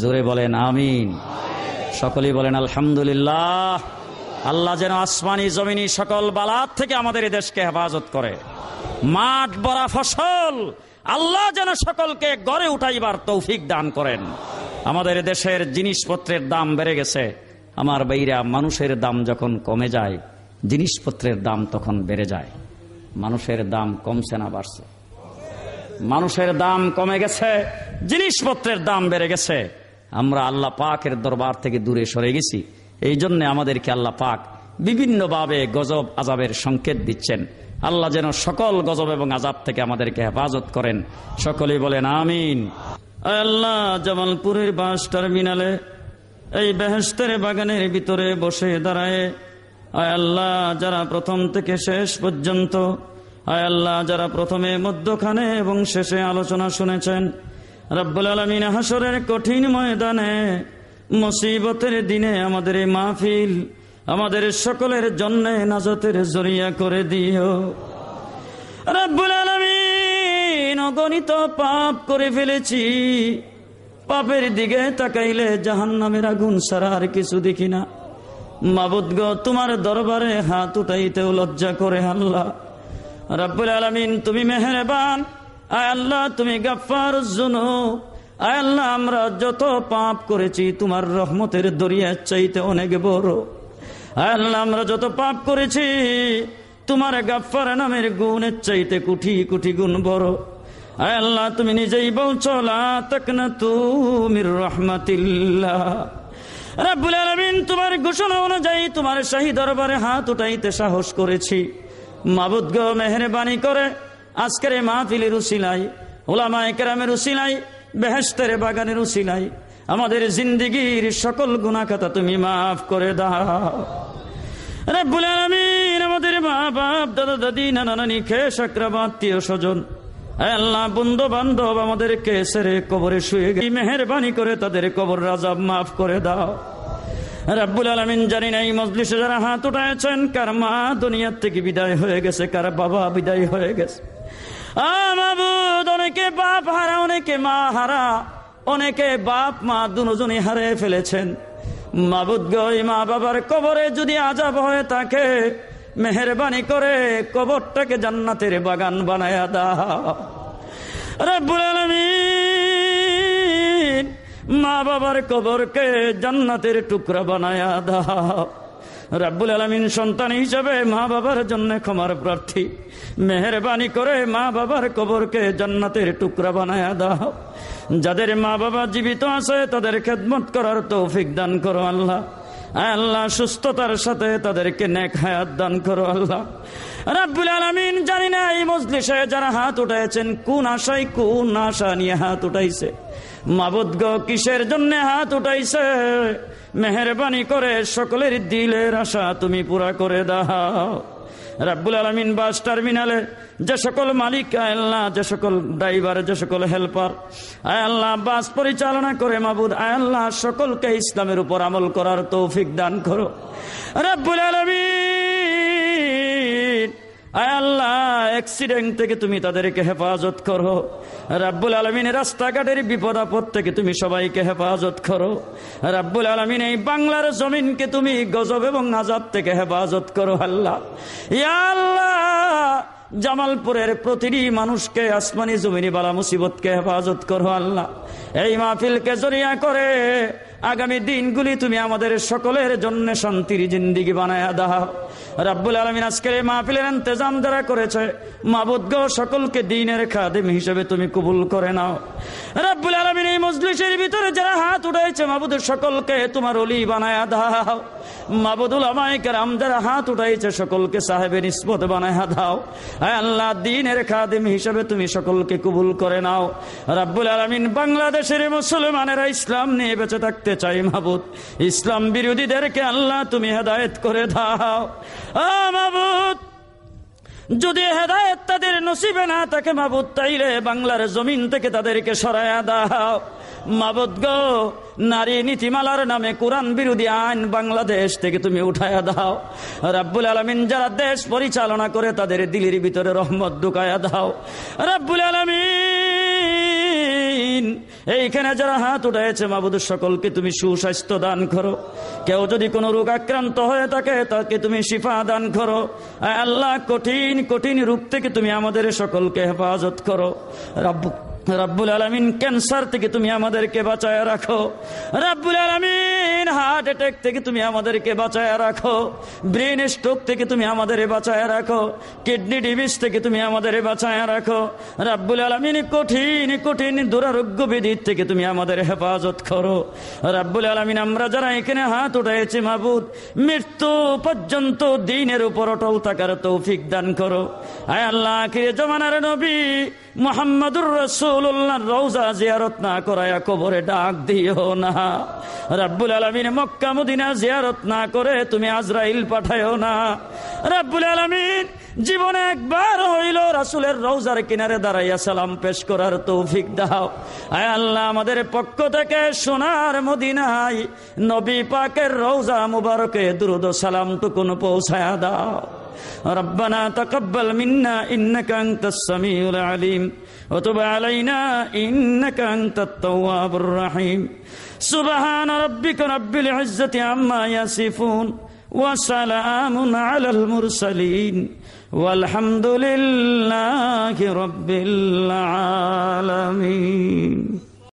জোরে বলেন আমিন। সকলেই বলেন, আলহামদুলিল্লাহ, আল্লাহ যেন আসমানি, জমিনি সকল বালার থেকে আমাদের এই দেশকে হেফাজত করে। মাঠ বড়া ফসল, আল্লাহ যেন সকলকে গড়ে উঠাইবার তৌফিক দান করেন। আমাদের দেশের জিনিসপত্রের দাম বেড়ে গেছে। আমার বাইরা মানুষের দাম যখন কমে যায়, জিনিসপত্রের দাম তখন বেড়ে যায়। মানুষের দাম কমছে না, বাড়ছে। মানুষের দাম কমে গেছে, জিনিসপত্রের দাম বেড়ে গেছে। আমরা আল্লাহ পাকের দরবার থেকে দূরে সরে গেছি। এই জন্য আমাদেরকে আল্লাহ পাক বিভিন্নভাবে গজব আজাবের সংকেত দিচ্ছেন। আল্লাহ যেন সকল গজব এবং আজাব থেকে আমাদেরকে হেফাজত করেন। সকলেই বলেন, আমিন। আল্লাহ জামালপুরের বাস টার্মিনালে, এই বেহেস্তের বাগানের ভিতরে বসে দাঁড়ায়। আয় আল্লাহ, যারা প্রথম থেকে শেষ পর্যন্ত, আয় আল্লাহ, যারা প্রথমে মধ্যখানে এবং শেষে আলোচনা শুনেছেন রব্বুল আলমিন হাসরের কঠিন ময়দানে, মুসিবতের দিনে আমাদের এই মাহফিল আমাদের সকলের জন্য নাজতের জরিয়া করে দিও। রব্বুল আলমিন, অগণিত পাপ করে ফেলেছি। পাপের দিকে তাকাইলে জাহান নামের আগুন সারা আর কিছু দেখি না। মাবুদ গো, তোমার দরবারে হাত উঠাইতেও লজ্জা করে আল্লাহ। রব্বুল আলমিন, তুমি মেহরবান আয় আল্লাহ, তুমি গাফার জুনু আয় আল্লাহ, আমরা যত পাপ করেছি, তোমার রহমতের দরিয়া চাইতে অনেক বড়। আয় আল্লাহ, আমরা যত পাপ করেছি, তোমার গাফার নামের গুণের চাইতে কুঠি কুঠি গুণ বড়। আয় আল্লাহ, তুমি নিজেই বলছো, লা তাকনা তুমি রহমাতিল্লাহ। রাব্বুল আলামিন, তোমার ঘোষণা অনুযায়ী তোমার শাহী দরবারে হাত উঠাইতে সাহস করেছি। মাবুদ গো, মেহরবানি করে। আজকের এই মাহফিলের উসিলাই ওলামা একরামের উসিলাই বেহেস্তের বাগানের উসিলাই আমাদের জিন্দিগির সকল গুণাখাতা তুমি মাফ করে দাও। রব্বুল আলামিন স্বজন আল্লাহ কবরে শুয়ে করে তাদের কবর রাজাব মাফ করে দাও। জানি মজলিসে যারা হাত উঠাইছেন কার মা দুনিয়ার থেকে বিদায় হয়ে গেছে, কার বাবা বিদায় হয়ে গেছে। অনেকে বাপ হারা, অনেকে মা হারা। অনেকে বাপ, মা দুজনই হারিয়ে ফেলেছেন। মাবুদ গই মা বাবার কবরে যদি আজাব হয়ে থাকে মেহরবানি করে কবরটাকে জান্নাতের বাগান বানায়া দাও। রব্বুল আলামিন মা বাবার কবরকে জান্নাতের টুকরা বানায়া দাও। রাব্বুল আলমিন সন্তান হিসাবে মা বাবার জন্য ক্ষমার প্রার্থী। মেহরবানি করে মা বাবার কবরকে জান্নাতের টুকরা বানায়া দাও। যাদের মা বাবা জীবিত আছে, তাদের খেদমত করার তৌফিক দান করো আল্লাহ। আল্লাহ, সুস্থতার সাথে তাদেরকে নেক হায়াত দান করো আল্লাহ। রাব্বুল আলামিন জানি না এই মজলিসে যারা হাত উঠাইছেন, কোন আশায় কোন আশা নিয়ে হাত উঠাইছে। মাবুদ গো কিসের জন্য হাত উঠাইছে? মেহরবানি করে সকলের দিলের আশা তুমি পুরা করে দাও। রাব্বুল আলমিন বাস টার্মিনালে যে সকল মালিক আল্লাহ, যে সকল ড্রাইভার, যে সকল হেল্পার আল্লাহ, বাস পরিচালনা করে মাবুদ, আয় আল্লাহ, সকলকে ইসলামের উপর আমল করার তৌফিক দান করো। রাব্বুল আলমিন! আল্লাহ অ্যাক্সিডেন্ট থেকে তুমি তাদেরকে হেফাজত করো। রাব্বুল আলমিনের রাস্তাঘাটের বিপদ আপদ থেকে তুমি সবাইকে হেফাজত করো। রাব্বুল আলমিন এই বাংলার জমিনকে তুমি গজব এবং আজাব থেকে হেফাজত করো, আল্লাহ। ইয়া আল্লাহ, জামালপুরের প্রতিটি মানুষকে আসমানি জমিনি বালা মুসিবতকে হেফাজত করো, আল্লাহ। এই মাহফিলকে জরিয়া করে আগামী দিনগুলি তুমি আমাদের সকলের জন্য শান্তির জিন্দিগি বানায় দাও। রাব্বুল আলমিন আজকের এই মাহফিলের ইন্তজাম যারা করেছে, মাবুদ গো, সকলকে দিনের খাদিম হিসেবে তুমি কবুল করে নাও। রাব্বুল আলমিন এই মজলিসের ভিতরে যারা হাত উঠাইছে, মাবুদের সকলকে তোমার অলি বানায় দাও। মাবুদুল আমায়কের আম যারা হাত উঠাইছে, সকলকে সাহেবের নিসবত বানায় দাও। আল্লাহ, দিনের খাদিম হিসেবে তুমি সকলকে কবুল করে নাও। রাব্বুল আলমিন বাংলাদেশের মুসলমানেরা ইসলাম নিয়ে বেঁচে থাকতে চাই মাবুদ ইসলাম বিরোধীদেরকে আল্লাহ তুমি হেদায়েত করে দাও। আ মাবুদ যদি হেদায়ত তাদের নসিবে না থাকে মাবুদ তাইলে বাংলার জমিন থেকে তাদেরকে সরায়া দাও। মাবুদ গো, নারী নীতিমালার নামে কোরআন বিরোধী আইন বাংলাদেশ থেকে তুমি উঠায়া দাও। রাব্বুল আলমিন যারা দেশ পরিচালনা করে তাদের দিলির ভিতরে রহমত ঢুকায়া দাও। রাব্বুল আলমিন এইখানে যারা হাত উঠাইছে মাবুদ সকলকে তুমি সুস্বাস্থ্য দান করো। কেউ যদি কোনো রোগ আক্রান্ত হয়ে থাকে, তাকে তুমি শিফা দান করো। আল্লাহ, কঠিন কঠিন রূপ থেকে তুমি আমাদের সকলকে হেফাজত করো। রাব্বু রাব্বুল আলমিন ক্যান্সার থেকে তুমি আমাদেরকে বাঁচায় রাখো। রাব্বুল আলমিন হার্ট অ্যাটাক থেকে তুমি আমাদেরকে বাঁচায় রাখো। ব্রেন স্ট্রোক থেকে তুমি আমাদের বাঁচায় রাখো। কিডনি ডিবিস থেকে তুমি আমাদের বাঁচায় রাখো। রাব্বুল আলমিন কঠিন কঠিন দুরারোগ্য বিধির থেকে তুমি আমাদের হেফাজত করো। রাব্বুল আলমিন আমরা যারা এখানে হাত উঠাইছি মাহবুদ মৃত্যু পর্যন্ত দিনের উপর অটল থাকার তৌফিক দান করো। আয় আল্লাহ, আখিরে জমানার নবী মোহাম্মদুর রসুল্লাহ রৌজা জিয়ারত না করায়া কবরে ডাক দিও না। রাব্বুল আলমিন মক্কা, মদিনা জিয়ারত না করে তুমি আজরাইল পাঠায়ও না। রাব্বুল আলমিন, জীবনে একবার হইল রাসুলের রৌজার কিনারে দাঁড়াইয়া সালাম পেশ করার তৌফিক দাও। আল্লাহ, আমাদের পক্ষ থেকে সোনার মদিনায় নবী পাকের রৌজা মুবারকে দুরুদ সালাম টুকুন পৌঁছায়া দাও। ربنا تقبل منا إنك أنت السميع العليم وتب علينا إنك أنت التواب الرحيم سبحان ربك رب العزة عما يصفون وسلام على المرسلين والحمد لله رب العالمين